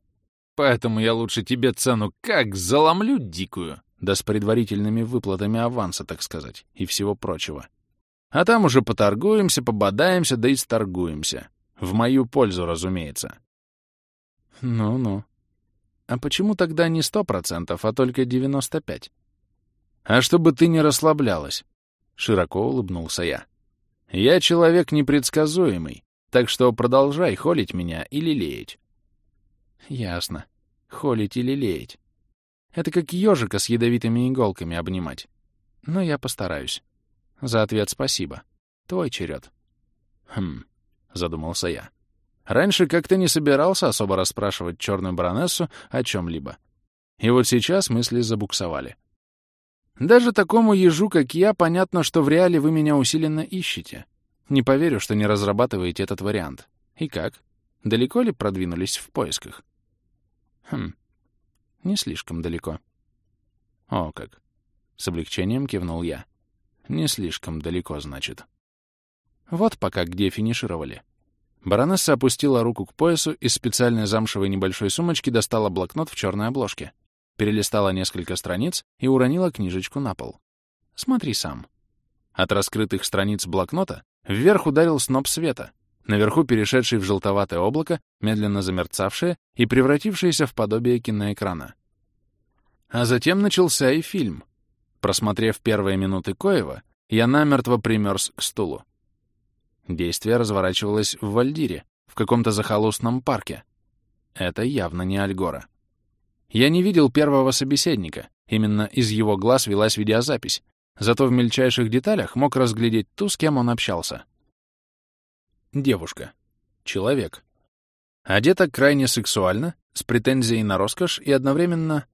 Поэтому я лучше тебе цену как заломлю дикую, да с предварительными выплатами аванса, так сказать, и всего прочего. А там уже поторгуемся, пободаемся, да и сторгуемся. В мою пользу, разумеется. Ну-ну. А почему тогда не сто процентов, а только девяносто пять? «А чтобы ты не расслаблялась», — широко улыбнулся я. «Я человек непредсказуемый, так что продолжай холить меня или лелеять». «Ясно», — холить или леять. Это как ежика с ядовитыми иголками обнимать. Но я постараюсь. За ответ спасибо. Твой черед. Хм, задумался я. Раньше как-то не собирался особо расспрашивать черную баронессу о чем-либо. И вот сейчас мысли забуксовали. Даже такому ежу, как я, понятно, что в реале вы меня усиленно ищете. Не поверю, что не разрабатываете этот вариант. И как? Далеко ли продвинулись в поисках? Хм, не слишком далеко. О, как. С облегчением кивнул я. Не слишком далеко, значит. Вот пока где финишировали. Баронесса опустила руку к поясу, из специальной замшевой небольшой сумочки достала блокнот в черной обложке, перелистала несколько страниц и уронила книжечку на пол. Смотри сам. От раскрытых страниц блокнота вверх ударил сноп света, наверху перешедший в желтоватое облако, медленно замерцавшее и превратившееся в подобие киноэкрана. А затем начался и фильм. Просмотрев первые минуты Коева, я намертво примерз к стулу. Действие разворачивалось в Вальдире, в каком-то захолустном парке. Это явно не Альгора. Я не видел первого собеседника, именно из его глаз велась видеозапись, зато в мельчайших деталях мог разглядеть ту, с кем он общался. Девушка. Человек. Одета крайне сексуально, с претензией на роскошь и одновременно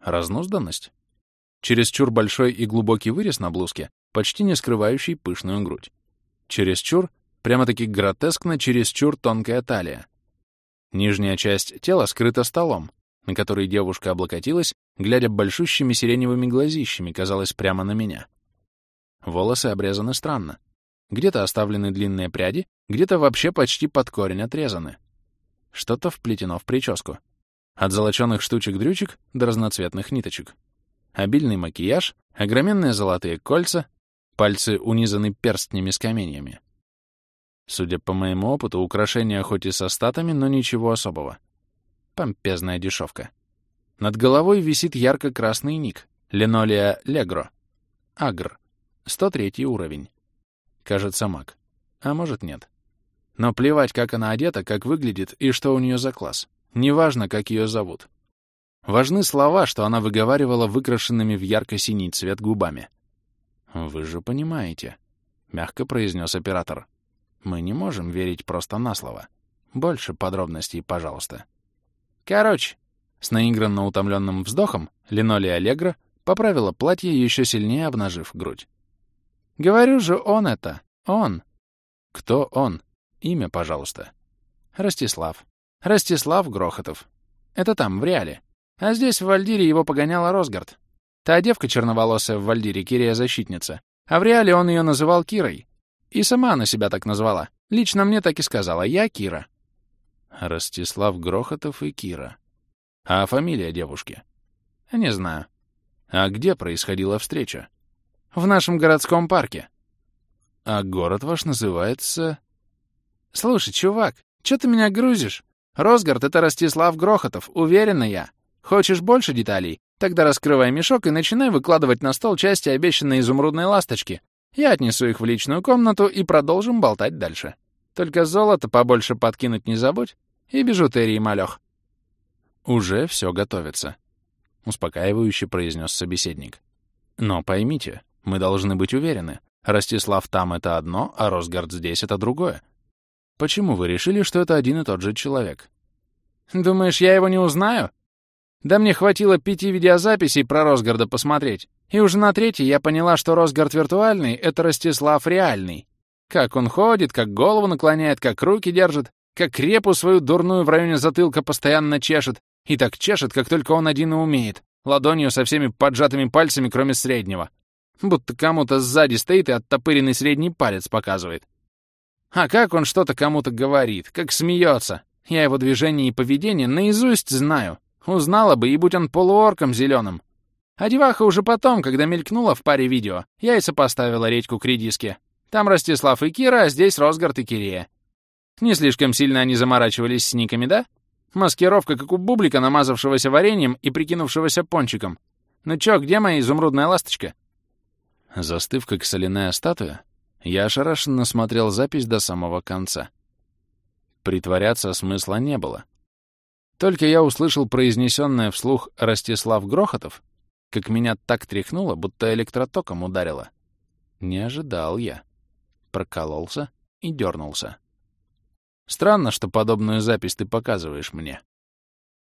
разнузданность. Чересчур большой и глубокий вырез на блузке, почти не скрывающий пышную грудь. Чересчур, прямо-таки гротескно чересчур тонкая талия. Нижняя часть тела скрыта столом, на который девушка облокотилась, глядя большущими сиреневыми глазищами, казалось, прямо на меня. Волосы обрезаны странно. Где-то оставлены длинные пряди, где-то вообще почти под корень отрезаны. Что-то вплетено в прическу. От золочёных штучек-дрючек до разноцветных ниточек. Обильный макияж, огроменные золотые кольца, Пальцы унизаны перстнями с каменьями. Судя по моему опыту, украшения хоть и со статами, но ничего особого. Помпезная дешевка. Над головой висит ярко-красный ник. Линолея Легро. Агр. 103 уровень. Кажется, маг. А может, нет. Но плевать, как она одета, как выглядит и что у нее за класс. Неважно, как ее зовут. Важны слова, что она выговаривала выкрашенными в ярко-синий цвет губами. «Вы же понимаете», — мягко произнес оператор. «Мы не можем верить просто на слово. Больше подробностей, пожалуйста». «Короче», — с наигранно утомленным вздохом Линолия Аллегра поправила платье, еще сильнее обнажив грудь. «Говорю же, он это. Он». «Кто он? Имя, пожалуйста». «Ростислав. Ростислав Грохотов. Это там, в реале. А здесь, в Вальдире, его погоняла Росгард. Та девка черноволосая в Вальдире, Кирия-защитница. А в реале он ее называл Кирой. И сама она себя так назвала. Лично мне так и сказала. Я Кира. Ростислав Грохотов и Кира. А фамилия девушки? Не знаю. А где происходила встреча? В нашем городском парке. А город ваш называется... Слушай, чувак, что ты меня грузишь? Росгард — это Ростислав Грохотов, уверена я. Хочешь больше деталей? Тогда раскрывай мешок и начинай выкладывать на стол части обещанной изумрудной ласточки. Я отнесу их в личную комнату и продолжим болтать дальше. Только золото побольше подкинуть не забудь и бижутерии малёх. Уже все готовится, — успокаивающе произнес собеседник. Но поймите, мы должны быть уверены, Ростислав там — это одно, а Росгард здесь — это другое. Почему вы решили, что это один и тот же человек? Думаешь, я его не узнаю? Да мне хватило пяти видеозаписей про Росгарда посмотреть. И уже на третьей я поняла, что Росгард виртуальный — это Ростислав реальный. Как он ходит, как голову наклоняет, как руки держит, как репу свою дурную в районе затылка постоянно чешет. И так чешет, как только он один и умеет. Ладонью со всеми поджатыми пальцами, кроме среднего. Будто кому-то сзади стоит и оттопыренный средний палец показывает. А как он что-то кому-то говорит, как смеется. Я его движение и поведение наизусть знаю. Узнала бы, и будь он полуорком зеленым. А деваха уже потом, когда мелькнула в паре видео, я и сопоставила редьку к редиске. Там Ростислав и Кира, а здесь Росгард и Кирия. Не слишком сильно они заморачивались с никами, да? Маскировка, как у бублика, намазавшегося вареньем и прикинувшегося пончиком. Ну чё, где моя изумрудная ласточка? Застыв, как соляная статуя, я ошарашенно смотрел запись до самого конца. Притворяться смысла не было. Только я услышал произнесенное вслух Ростислав Грохотов, как меня так тряхнуло, будто электротоком ударило. Не ожидал я. Прокололся и дернулся. Странно, что подобную запись ты показываешь мне.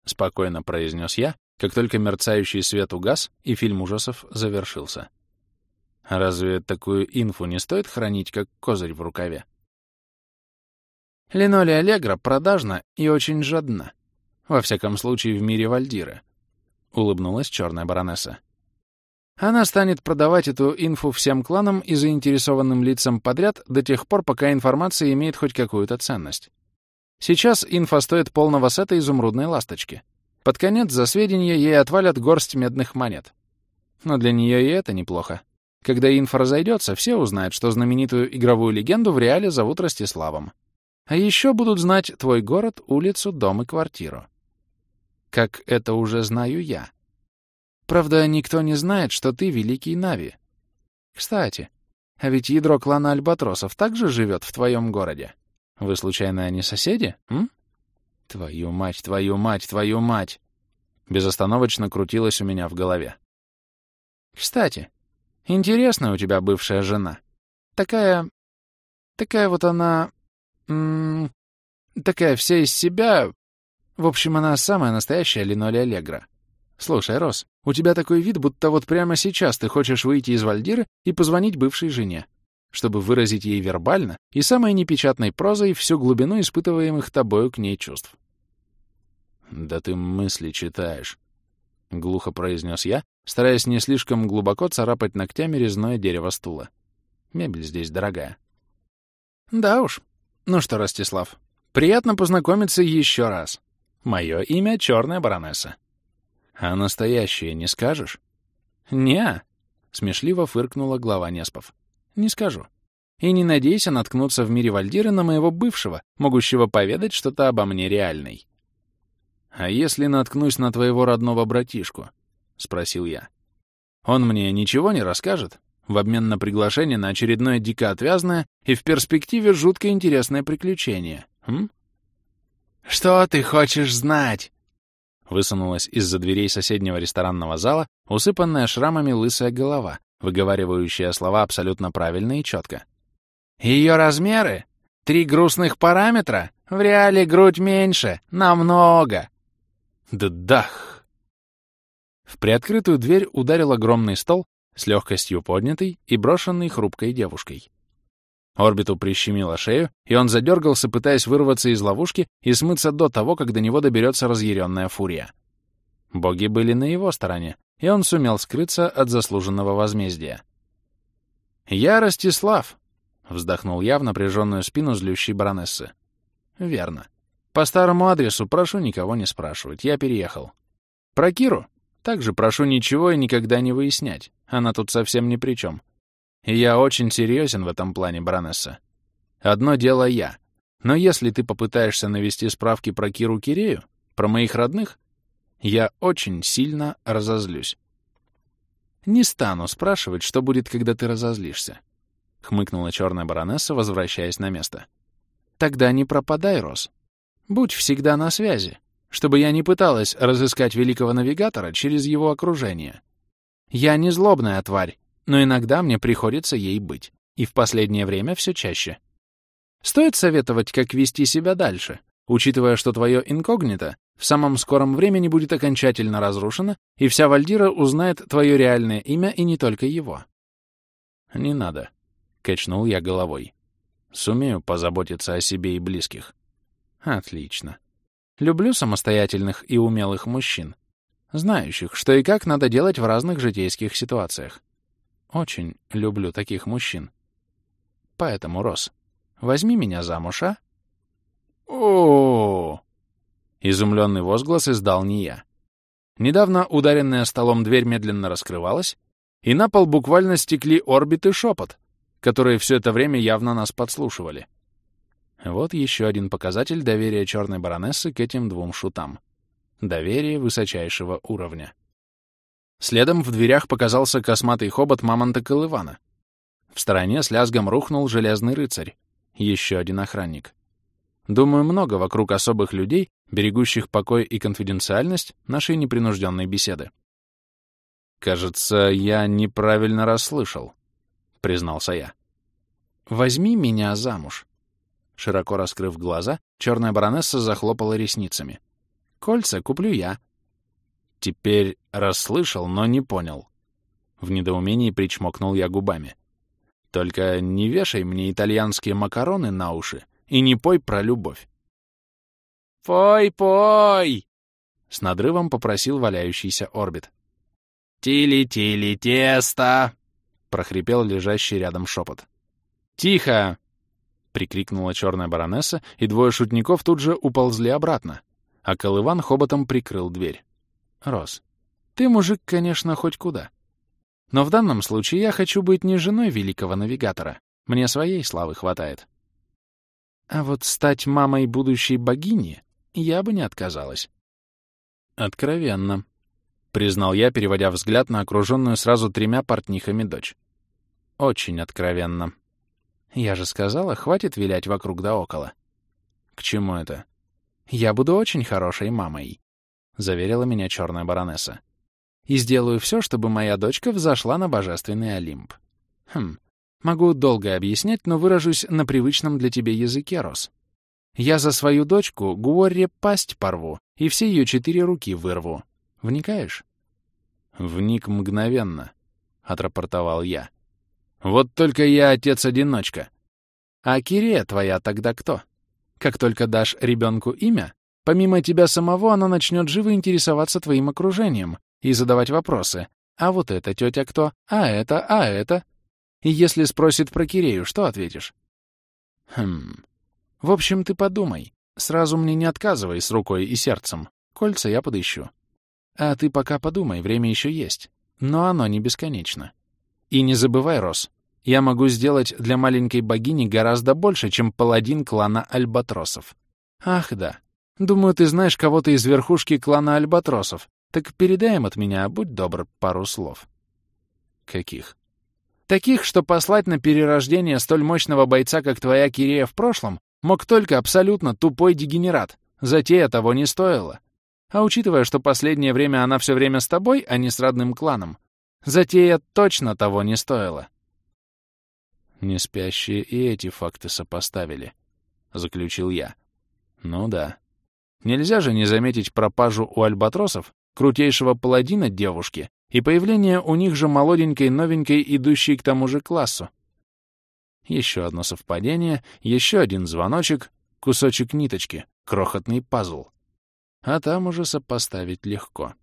Спокойно произнес я, как только мерцающий свет угас, и фильм ужасов завершился. Разве такую инфу не стоит хранить, как козырь в рукаве? Линоле Аллегра продажна и очень жадна. Во всяком случае, в мире Вальдира. Улыбнулась черная баронесса. Она станет продавать эту инфу всем кланам и заинтересованным лицам подряд до тех пор, пока информация имеет хоть какую-то ценность. Сейчас инфа стоит полного сета изумрудной ласточки. Под конец за сведения ей отвалят горсть медных монет. Но для нее и это неплохо. Когда инфа разойдется, все узнают, что знаменитую игровую легенду в реале зовут Ростиславом. А еще будут знать твой город, улицу, дом и квартиру. Как это уже знаю я. Правда, никто не знает, что ты великий Нави. Кстати, а ведь ядро клана Альбатросов также живет в твоем городе. Вы, случайно, не соседи, м? Твою мать, твою мать, твою мать! Безостановочно крутилось у меня в голове. Кстати, интересная у тебя бывшая жена. Такая... Такая вот она... М -м, такая вся из себя... В общем, она самая настоящая Линоле Аллегра. Слушай, Рос, у тебя такой вид, будто вот прямо сейчас ты хочешь выйти из Вальдиры и позвонить бывшей жене, чтобы выразить ей вербально и самой непечатной прозой всю глубину испытываемых тобою к ней чувств. «Да ты мысли читаешь», — глухо произнес я, стараясь не слишком глубоко царапать ногтями резное дерево стула. Мебель здесь дорогая. «Да уж. Ну что, Ростислав, приятно познакомиться еще раз. Мое имя — Черная Баронесса. А настоящее не скажешь?» «Не-а», смешливо фыркнула глава Неспов. «Не скажу. И не надейся наткнуться в мире Вальдиры на моего бывшего, могущего поведать что-то обо мне реальной». «А если наткнусь на твоего родного братишку?» — спросил я. «Он мне ничего не расскажет?» в обмен на приглашение на очередное дико отвязное и в перспективе жутко интересное приключение. М? «Что ты хочешь знать?» Высунулась из-за дверей соседнего ресторанного зала усыпанная шрамами лысая голова, выговаривающая слова абсолютно правильно и четко. «Ее размеры? Три грустных параметра? В реале грудь меньше, намного. Да-дах! В приоткрытую дверь ударил огромный стол, с легкостью поднятый и брошенный хрупкой девушкой. Орбиту прищемило шею, и он задергался, пытаясь вырваться из ловушки и смыться до того, как до него доберется разъяренная фурия. Боги были на его стороне, и он сумел скрыться от заслуженного возмездия. «Я Ростислав!» — вздохнул я в напряженную спину злющей баронессы. «Верно. По старому адресу прошу никого не спрашивать, я переехал. Про Киру? Также прошу ничего и никогда не выяснять, она тут совсем ни при чем. Я очень серьезен в этом плане, баронесса. Одно дело я. Но если ты попытаешься навести справки про Киру Кирею, про моих родных, я очень сильно разозлюсь. Не стану спрашивать, что будет, когда ты разозлишься. Хмыкнула черная баронесса, возвращаясь на место. Тогда не пропадай, Рос. Будь всегда на связи, чтобы я не пыталась разыскать великого навигатора через его окружение. Я не злобная тварь, но иногда мне приходится ей быть, и в последнее время все чаще. Стоит советовать, как вести себя дальше, учитывая, что твое инкогнито в самом скором времени будет окончательно разрушено, и вся Вальдира узнает твое реальное имя и не только его. «Не надо», — качнул я головой. «Сумею позаботиться о себе и близких. Отлично. Люблю самостоятельных и умелых мужчин, знающих, что и как надо делать в разных житейских ситуациях. Очень люблю таких мужчин. Поэтому, Рос, возьми меня замуж, а? о Изумленный возглас издал не я. Недавно ударенная столом дверь медленно раскрывалась, и на пол буквально стекли орбиты шепот, которые все это время явно нас подслушивали. Вот еще один показатель доверия черной баронессы к этим двум шутам. Доверие высочайшего уровня. Следом в дверях показался косматый хобот мамонта Колывана. В стороне с лязгом рухнул железный рыцарь, еще один охранник. Думаю, много вокруг особых людей, берегущих покой и конфиденциальность нашей непринужденной беседы. «Кажется, я неправильно расслышал», — признался я. «Возьми меня замуж». Широко раскрыв глаза, черная баронесса захлопала ресницами. «Кольца куплю я». «Теперь расслышал, но не понял». В недоумении причмокнул я губами. «Только не вешай мне итальянские макароны на уши и не пой про любовь». «Пой, пой!» — с надрывом попросил валяющийся орбит. «Тили-тили, тесто!» — прохрипел лежащий рядом шепот. «Тихо!» — прикрикнула черная баронесса, и двое шутников тут же уползли обратно, а Колыван хоботом прикрыл дверь. «Рос, ты мужик, конечно, хоть куда. Но в данном случае я хочу быть не женой великого навигатора. Мне своей славы хватает. А вот стать мамой будущей богини я бы не отказалась». «Откровенно», — признал я, переводя взгляд на окруженную сразу тремя портнихами дочь. «Очень откровенно». «Я же сказала, хватит вилять вокруг да около». «К чему это?» «Я буду очень хорошей мамой», — заверила меня черная баронесса. «И сделаю все, чтобы моя дочка взошла на божественный Олимп». «Хм, могу долго объяснять, но выражусь на привычном для тебя языке, Рос. Я за свою дочку Гуорре пасть порву и все ее четыре руки вырву. Вникаешь? Вник мгновенно, — отрапортовал я. Вот только я отец-одиночка. А Кирея твоя тогда кто? Как только дашь ребенку имя, помимо тебя самого она начнет живо интересоваться твоим окружением и задавать вопросы. А вот эта тетя кто? А это? А это? И если спросит про Кирею, что ответишь? Хм. В общем, ты подумай. Сразу мне не отказывай с рукой и сердцем. Кольца я подыщу. А ты пока подумай, время еще есть. Но оно не бесконечно. И не забывай, Рос, я могу сделать для маленькой богини гораздо больше, чем паладин клана Альбатросов. Ах, да. Думаю, ты знаешь кого-то из верхушки клана Альбатросов. Так передай им от меня, будь добр, пару слов. Каких? Таких, что послать на перерождение столь мощного бойца, как твоя Кирея в прошлом, мог только абсолютно тупой дегенерат. Затея того не стоила. А учитывая, что последнее время она все время с тобой, а не с родным кланом, затея точно того не стоила. Не спящие и эти факты сопоставили, — заключил я. Ну да. Нельзя же не заметить пропажу у альбатросов, крутейшего паладина девушки, и появление у них же молоденькой новенькой, идущей к тому же классу. Еще одно совпадение, еще один звоночек, кусочек ниточки, крохотный пазл а там уже сопоставить легко.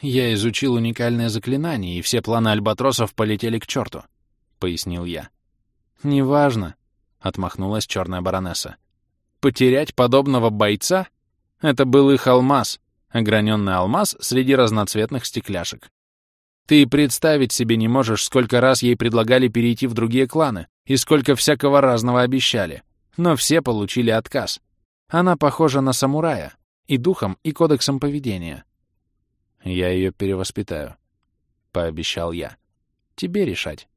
«Я изучил уникальное заклинание, и все планы альбатросов полетели к черту», — пояснил я. «Неважно», — отмахнулась черная баронесса. «Потерять подобного бойца? Это был их алмаз, ограненный алмаз среди разноцветных стекляшек. Ты представить себе не можешь, сколько раз ей предлагали перейти в другие кланы и сколько всякого разного обещали, но все получили отказ. Она похожа на самурая, и духом, и кодексом поведения. Я ее перевоспитаю, — пообещал я. Тебе решать.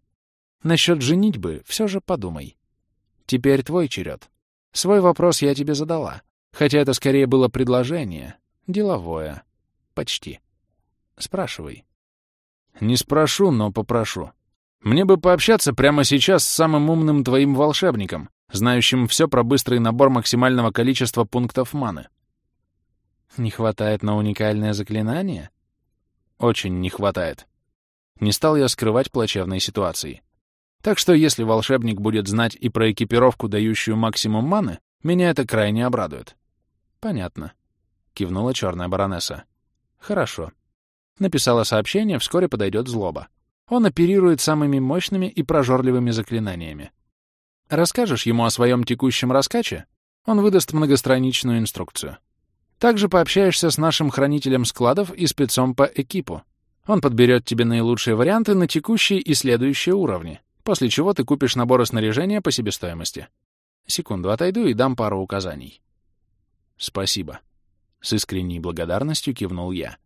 Насчет женитьбы все же подумай. Теперь твой черед. Свой вопрос я тебе задала, хотя это скорее было предложение, деловое. Почти. Спрашивай. Не спрошу, но попрошу. Мне бы пообщаться прямо сейчас с самым умным твоим волшебником, знающим все про быстрый набор максимального количества пунктов маны. Не хватает на уникальное заклинание? Очень не хватает. Не стал я скрывать плачевной ситуации. Так что если волшебник будет знать и про экипировку, дающую максимум маны, меня это крайне обрадует. Понятно. Кивнула черная баронесса. Хорошо. Написала сообщение, вскоре подойдет злоба. Он оперирует самыми мощными и прожорливыми заклинаниями. Расскажешь ему о своем текущем раскаче, он выдаст многостраничную инструкцию. Также пообщаешься с нашим хранителем складов и спецом по экипу. Он подберет тебе наилучшие варианты на текущие и следующие уровни, после чего ты купишь наборы снаряжения по себестоимости. Секунду отойду и дам пару указаний. Спасибо. С искренней благодарностью кивнул я.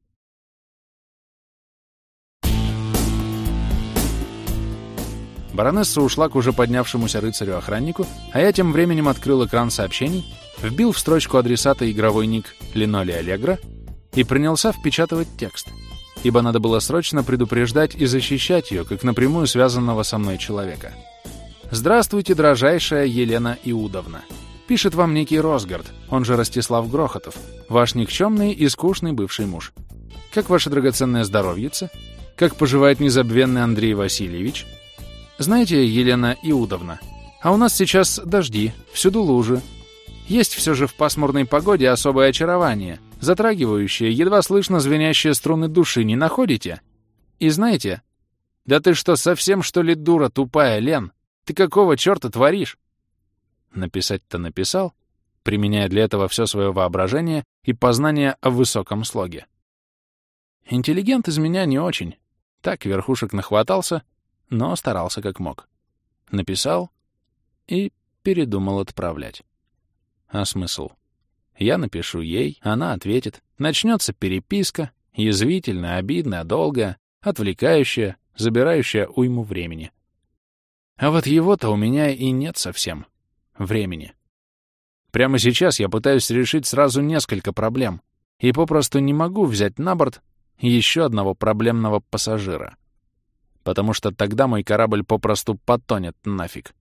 Баронесса ушла к уже поднявшемуся рыцарю-охраннику, а я тем временем открыл экран сообщений, вбил в строчку адресата игровой ник Линоли Аллегра и принялся впечатывать текст, ибо надо было срочно предупреждать и защищать ее, как напрямую связанного со мной человека. «Здравствуйте, дрожайшая Елена Иудовна!» Пишет вам некий Росгард, он же Ростислав Грохотов, ваш никчемный и скучный бывший муж. Как ваше драгоценное здоровьице? Как поживает незабвенный Андрей Васильевич? Знаете, Елена Иудовна, а у нас сейчас дожди, всюду лужи. Есть все же в пасмурной погоде особое очарование, затрагивающее, едва слышно звенящие струны души, не находите? И знаете... Да ты что, совсем что ли дура тупая, Лен? Ты какого черта творишь? Написать-то написал, применяя для этого все свое воображение и познание о высоком слоге. Интеллигент из меня не очень. Так верхушек нахватался, но старался как мог. Написал и передумал отправлять. А смысл? Я напишу ей, она ответит. Начнется переписка, язвительная, обидная, долгая, отвлекающая, забирающая уйму времени. А вот его-то у меня и нет совсем. Времени. Прямо сейчас я пытаюсь решить сразу несколько проблем и попросту не могу взять на борт еще одного проблемного пассажира потому что тогда мой корабль попросту потонет нафиг.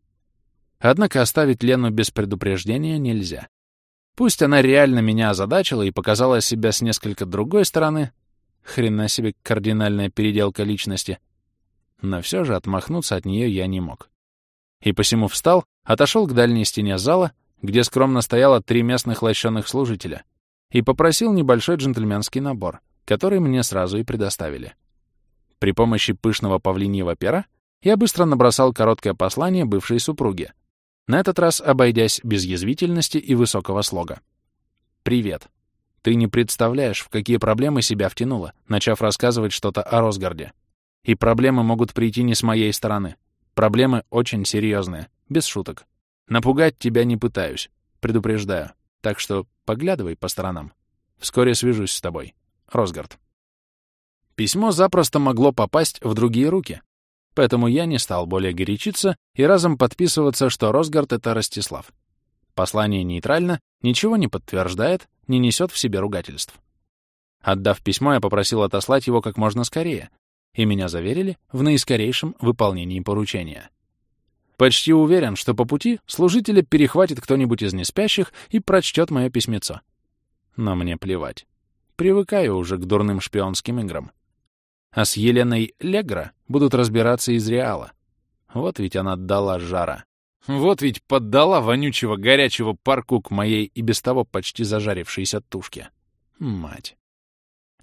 Однако оставить Лену без предупреждения нельзя. Пусть она реально меня озадачила и показала себя с несколько другой стороны, хрена себе кардинальная переделка личности, но все же отмахнуться от нее я не мог. И посему встал, отошел к дальней стене зала, где скромно стояло три местных лощеных служителя, и попросил небольшой джентльменский набор, который мне сразу и предоставили. При помощи пышного павлиньего пера я быстро набросал короткое послание бывшей супруге, на этот раз обойдясь без язвительности и высокого слога. «Привет. Ты не представляешь, в какие проблемы себя втянула, начав рассказывать что-то о Росгарде. И проблемы могут прийти не с моей стороны. Проблемы очень серьезные, без шуток. Напугать тебя не пытаюсь, предупреждаю. Так что поглядывай по сторонам. Вскоре свяжусь с тобой. Росгард». Письмо запросто могло попасть в другие руки, поэтому я не стал более горячиться и разом подписываться, что Росгард — это Ростислав. Послание нейтрально, ничего не подтверждает, не несет в себе ругательств. Отдав письмо, я попросил отослать его как можно скорее, и меня заверили в наискорейшем выполнении поручения. Почти уверен, что по пути служителя перехватит кто-нибудь из неспящих и прочтет мое письмецо. Но мне плевать. Привыкаю уже к дурным шпионским играм. А с Еленой Легра будут разбираться из Реала. Вот ведь она дала жара. Вот ведь поддала вонючего горячего парку к моей и без того почти зажарившейся тушке. Мать.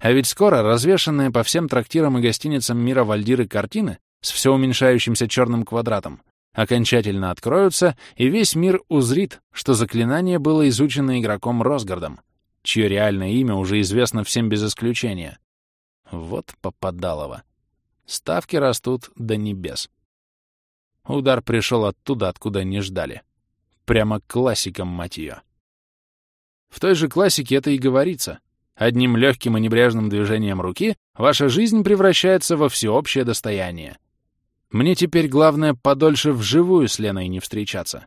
А ведь скоро развешанные по всем трактирам и гостиницам мира вальдиры картины с все уменьшающимся черным квадратом окончательно откроются, и весь мир узрит, что заклинание было изучено игроком Росгардом, чье реальное имя уже известно всем без исключения, вот попадалово. Ставки растут до небес. Удар пришел оттуда, откуда не ждали. Прямо классиком, мать ее. В той же классике это и говорится. Одним легким и небрежным движением руки ваша жизнь превращается во всеобщее достояние. Мне теперь главное подольше вживую с Леной не встречаться,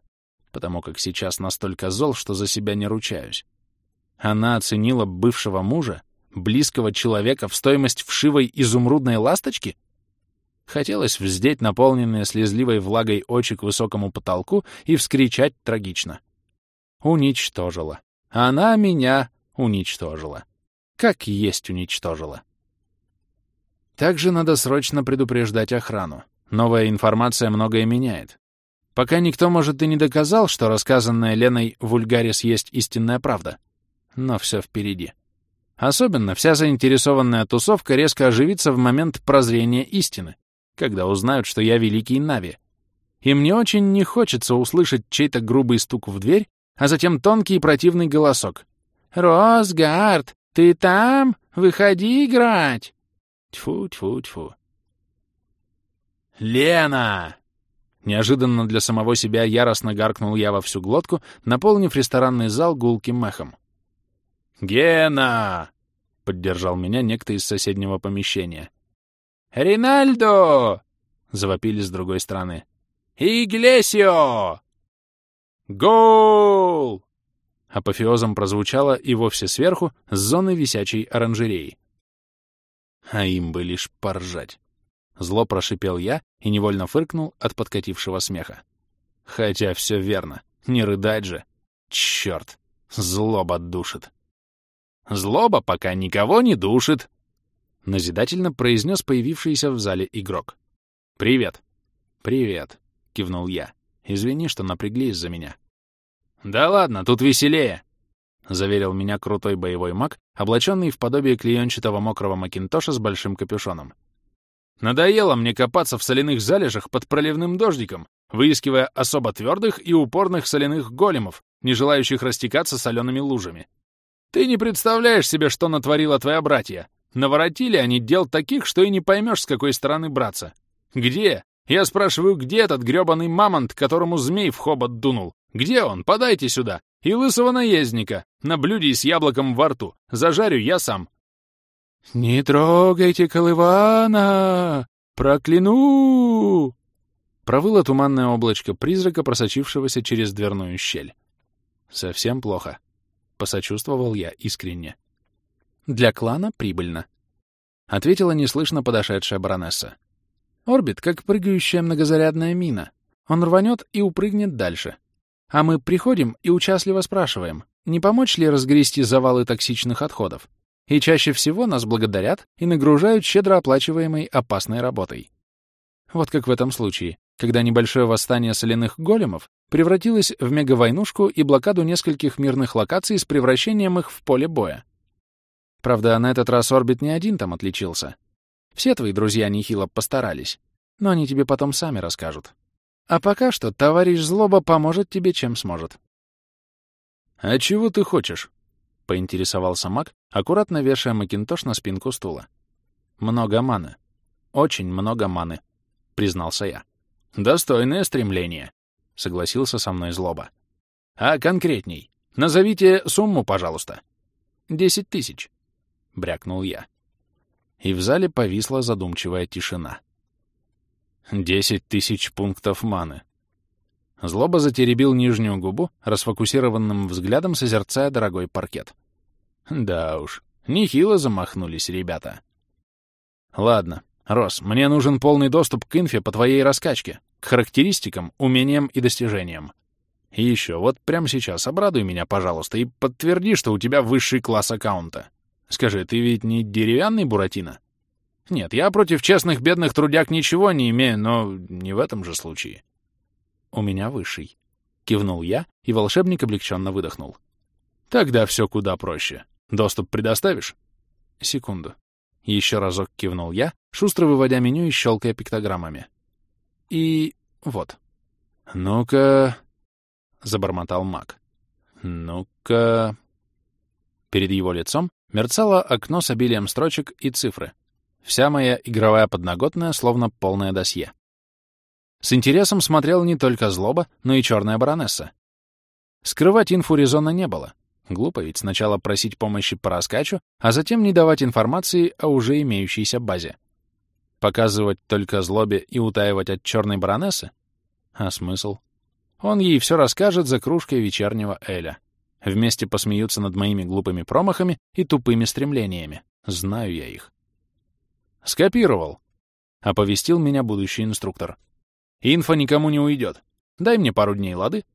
потому как сейчас настолько зол, что за себя не ручаюсь. Она оценила бывшего мужа близкого человека в стоимость вшивой изумрудной ласточки? Хотелось вздеть наполненные слезливой влагой очи к высокому потолку и вскричать трагично. Уничтожила. Она меня уничтожила. Как есть уничтожила. Также надо срочно предупреждать охрану. Новая информация многое меняет. Пока никто, может, и не доказал, что рассказанная Леной Вульгарис есть истинная правда. Но все впереди. Особенно вся заинтересованная тусовка резко оживится в момент прозрения истины, когда узнают, что я великий Нави. И мне очень не хочется услышать чей-то грубый стук в дверь, а затем тонкий и противный голосок. «Росгард, ты там? Выходи играть!» Тьфу-тьфу-тьфу. «Лена!» Неожиданно для самого себя яростно гаркнул я во всю глотку, наполнив ресторанный зал гулким мехом. «Гена!» — поддержал меня некто из соседнего помещения. «Ринальдо!» — завопили с другой стороны. Иглесио! Гол! Апофеозом прозвучало и вовсе сверху с зоны висячей оранжереи. А им бы лишь поржать. Зло прошипел я и невольно фыркнул от подкатившего смеха. Хотя все верно, не рыдать же. Черт, злоба душит. Злоба пока никого не душит, назидательно произнес появившийся в зале игрок. «Привет!» «Привет!» — кивнул я. «Извини, что напрягли из-за меня». «Да ладно, тут веселее!» — заверил меня крутой боевой маг, облаченный в подобие клеенчатого мокрого макинтоша с большим капюшоном. «Надоело мне копаться в соляных залежах под проливным дождиком, выискивая особо твердых и упорных соляных големов, не желающих растекаться солеными лужами. Ты не представляешь себе, что натворила твоя братья. Наворотили они дел таких, что и не поймешь, с какой стороны браться. Где? Я спрашиваю, где этот грёбаный мамонт, которому змей в хобот дунул? Где он? Подайте сюда. И лысого наездника. На блюде с яблоком во рту. Зажарю я сам. «Не трогайте Колывана! Прокляну!» Провыло туманное облачко призрака, просочившегося через дверную щель. «Совсем плохо», — посочувствовал я искренне. «Для клана прибыльно», — ответила неслышно подошедшая баронесса. «Орбит, как прыгающая многозарядная мина. Он рванет и упрыгнет дальше. А мы приходим и участливо спрашиваем, не помочь ли разгрести завалы токсичных отходов. И чаще всего нас благодарят и нагружают щедро оплачиваемой опасной работой. Вот как в этом случае, когда небольшое восстание соляных големов превратилось в мегавойнушку и блокаду нескольких мирных локаций с превращением их в поле боя. Правда, на этот раз Орбит не один там отличился. Все твои друзья нехило постарались, но они тебе потом сами расскажут. А пока что товарищ Злоба поможет тебе, чем сможет. «А чего ты хочешь?» — поинтересовался маг, аккуратно вешая макинтош на спинку стула. «Много маны. Очень много маны», — признался я. «Достойное стремление», — согласился со мной Злоба. «А конкретней? Назовите сумму, пожалуйста». «Десять тысяч», — брякнул я. И в зале повисла задумчивая тишина. «Десять тысяч пунктов маны». Злоба затеребил нижнюю губу, расфокусированным взглядом созерцая дорогой паркет. Да уж, нехило замахнулись ребята. Ладно, Рос, мне нужен полный доступ к инфе по твоей раскачке, к характеристикам, умениям и достижениям. И еще, вот прямо сейчас обрадуй меня, пожалуйста, и подтверди, что у тебя высший класс аккаунта. Скажи, ты ведь не деревянный Буратино? Нет, я против честных бедных трудяг ничего не имею, но не в этом же случае. У меня высший. Кивнул я, и волшебник облегченно выдохнул. Тогда все куда проще. Доступ предоставишь? Секунду. Еще разок кивнул я, шустро выводя меню и щелкая пиктограммами. И вот. Ну-ка... Забормотал маг. Ну-ка... Перед его лицом мерцало окно с обилием строчек и цифры. Вся моя игровая подноготная словно полное досье. С интересом смотрел не только злоба, но и черная баронесса. Скрывать инфу резона не было. Глупо ведь сначала просить помощи по раскачу, а затем не давать информации о уже имеющейся базе. Показывать только злобе и утаивать от черной баронессы? А смысл? Он ей все расскажет за кружкой вечернего Эля. Вместе посмеются над моими глупыми промахами и тупыми стремлениями. Знаю я их. «Скопировал», — оповестил меня будущий инструктор. «Инфа никому не уйдет. Дай мне пару дней, лады?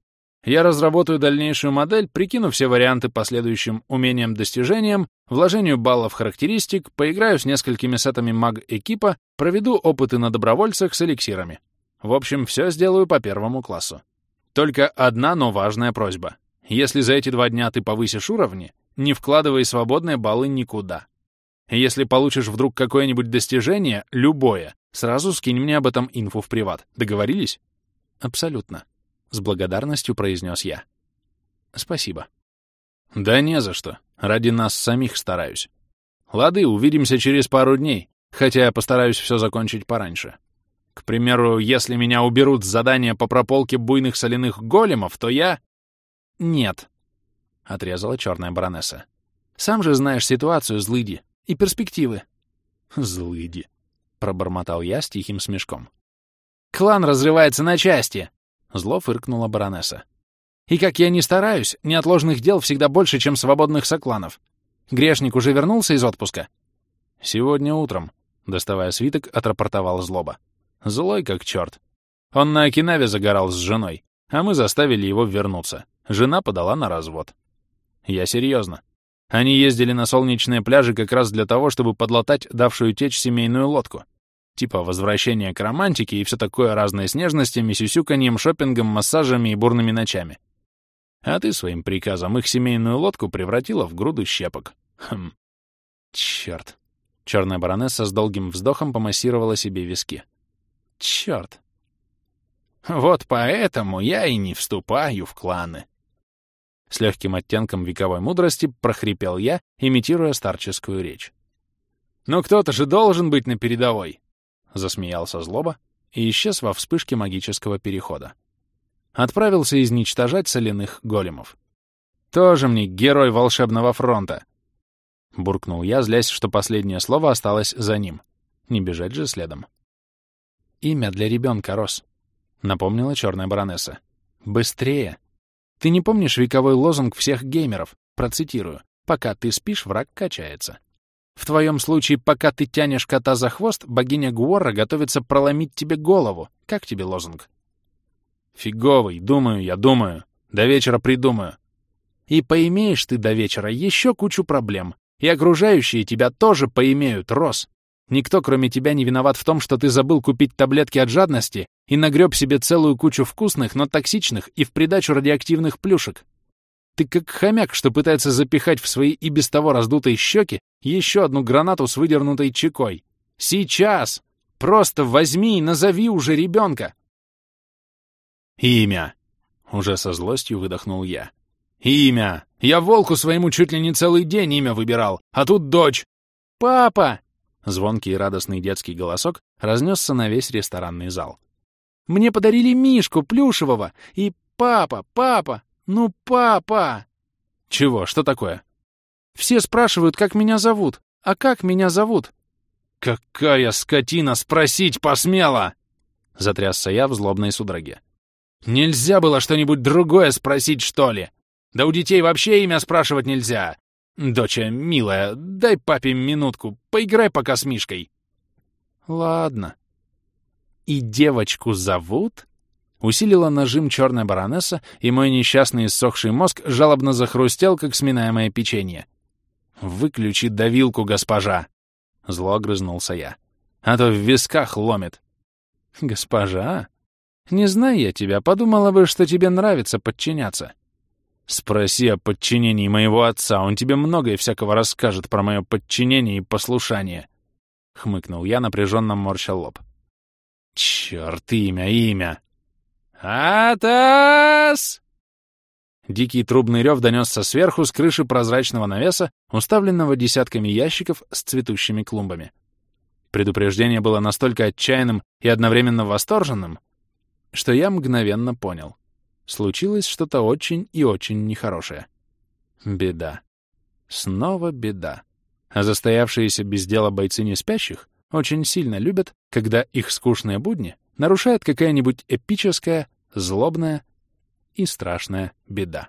Я разработаю дальнейшую модель, прикину все варианты последующим умениям-достижениям, вложению баллов характеристик, поиграю с несколькими сетами маг-экипа, проведу опыты на добровольцах с эликсирами. В общем, все сделаю по первому классу. Только одна, но важная просьба. Если за эти два дня ты повысишь уровни, не вкладывай свободные баллы никуда. Если получишь вдруг какое-нибудь достижение, любое, сразу скинь мне об этом инфу в приват. Договорились? Абсолютно. С благодарностью произнес я. Спасибо. Да не за что. Ради нас самих стараюсь. Лады, увидимся через пару дней, хотя я постараюсь все закончить пораньше. К примеру, если меня уберут с задания по прополке буйных соляных големов, то я... Нет, — отрезала черная баронесса. Сам же знаешь ситуацию, злыди, и перспективы. Злыди, — пробормотал я с тихим смешком. Клан разрывается на части!» Зло фыркнула баронесса. «И как я не стараюсь, неотложных дел всегда больше, чем свободных сокланов. Грешник уже вернулся из отпуска?» «Сегодня утром», — доставая свиток, отрапортовал злоба. «Злой как черт. Он на Окинаве загорал с женой, а мы заставили его вернуться. Жена подала на развод. Я серьезно. Они ездили на солнечные пляжи как раз для того, чтобы подлатать давшую течь семейную лодку. Типа возвращение к романтике и все такое разное с нежностями, сюсюканьем, шопингом, массажами и бурными ночами. А ты своим приказом их семейную лодку превратила в груду щепок. Хм. Черт. Черная баронесса с долгим вздохом помассировала себе виски. Черт. Вот поэтому я и не вступаю в кланы. С легким оттенком вековой мудрости прохрипел я, имитируя старческую речь. «Но кто-то же должен быть на передовой!» Засмеялся злоба и исчез во вспышке магического перехода. Отправился изничтожать соляных големов. «Тоже мне герой волшебного фронта!» Буркнул я, злясь, что последнее слово осталось за ним. Не бежать же следом. «Имя для ребенка, Рос», — напомнила черная баронесса. «Быстрее! Ты не помнишь вековой лозунг всех геймеров? Процитирую. «Пока ты спишь, враг качается». В твоем случае, пока ты тянешь кота за хвост, богиня Гуорра готовится проломить тебе голову. Как тебе лозунг? Фиговый, думаю я, думаю. До вечера придумаю. И поимеешь ты до вечера еще кучу проблем. И окружающие тебя тоже поимеют, Рос. Никто, кроме тебя, не виноват в том, что ты забыл купить таблетки от жадности и нагреб себе целую кучу вкусных, но токсичных и в придачу радиоактивных плюшек. Ты как хомяк, что пытается запихать в свои и без того раздутые щеки еще одну гранату с выдернутой чекой. Сейчас! Просто возьми и назови уже ребенка! Имя! Уже со злостью выдохнул я. Имя! Я волку своему чуть ли не целый день имя выбирал, а тут дочь. Папа! Звонкий и радостный детский голосок разнесся на весь ресторанный зал. «Мне подарили Мишку плюшевого, и папа, папа, ну папа!» «Чего? Что такое?» «Все спрашивают, как меня зовут. А как меня зовут?» «Какая скотина спросить посмела!» Затрясся я в злобной судороге. «Нельзя было что-нибудь другое спросить, что ли? Да у детей вообще имя спрашивать нельзя. «Доча, милая, дай папе минутку, поиграй пока с Мишкой». «Ладно». «И девочку зовут?» Усилила нажим черная баронесса, и мой несчастный иссохший мозг жалобно захрустел, как сминаемое печенье. «Выключи давилку, госпожа!» Зло огрызнулся я. «А то в висках ломит». «Госпожа? Не знаю я тебя, подумала бы, что тебе нравится подчиняться». Спроси о подчинении моего отца, он тебе многое всякого расскажет про мое подчинение и послушание. Хмыкнул я, напряженно морща лоб. Черт, имя, имя! Атас! Дикий трубный рев донесся сверху с крыши прозрачного навеса, уставленного десятками ящиков с цветущими клумбами. Предупреждение было настолько отчаянным и одновременно восторженным, что я мгновенно понял случилось что-то очень и очень нехорошее. Беда. Снова беда. А застоявшиеся без дела бойцы неспящих очень сильно любят, когда их скучные будни нарушает какая-нибудь эпическая, злобная и страшная беда.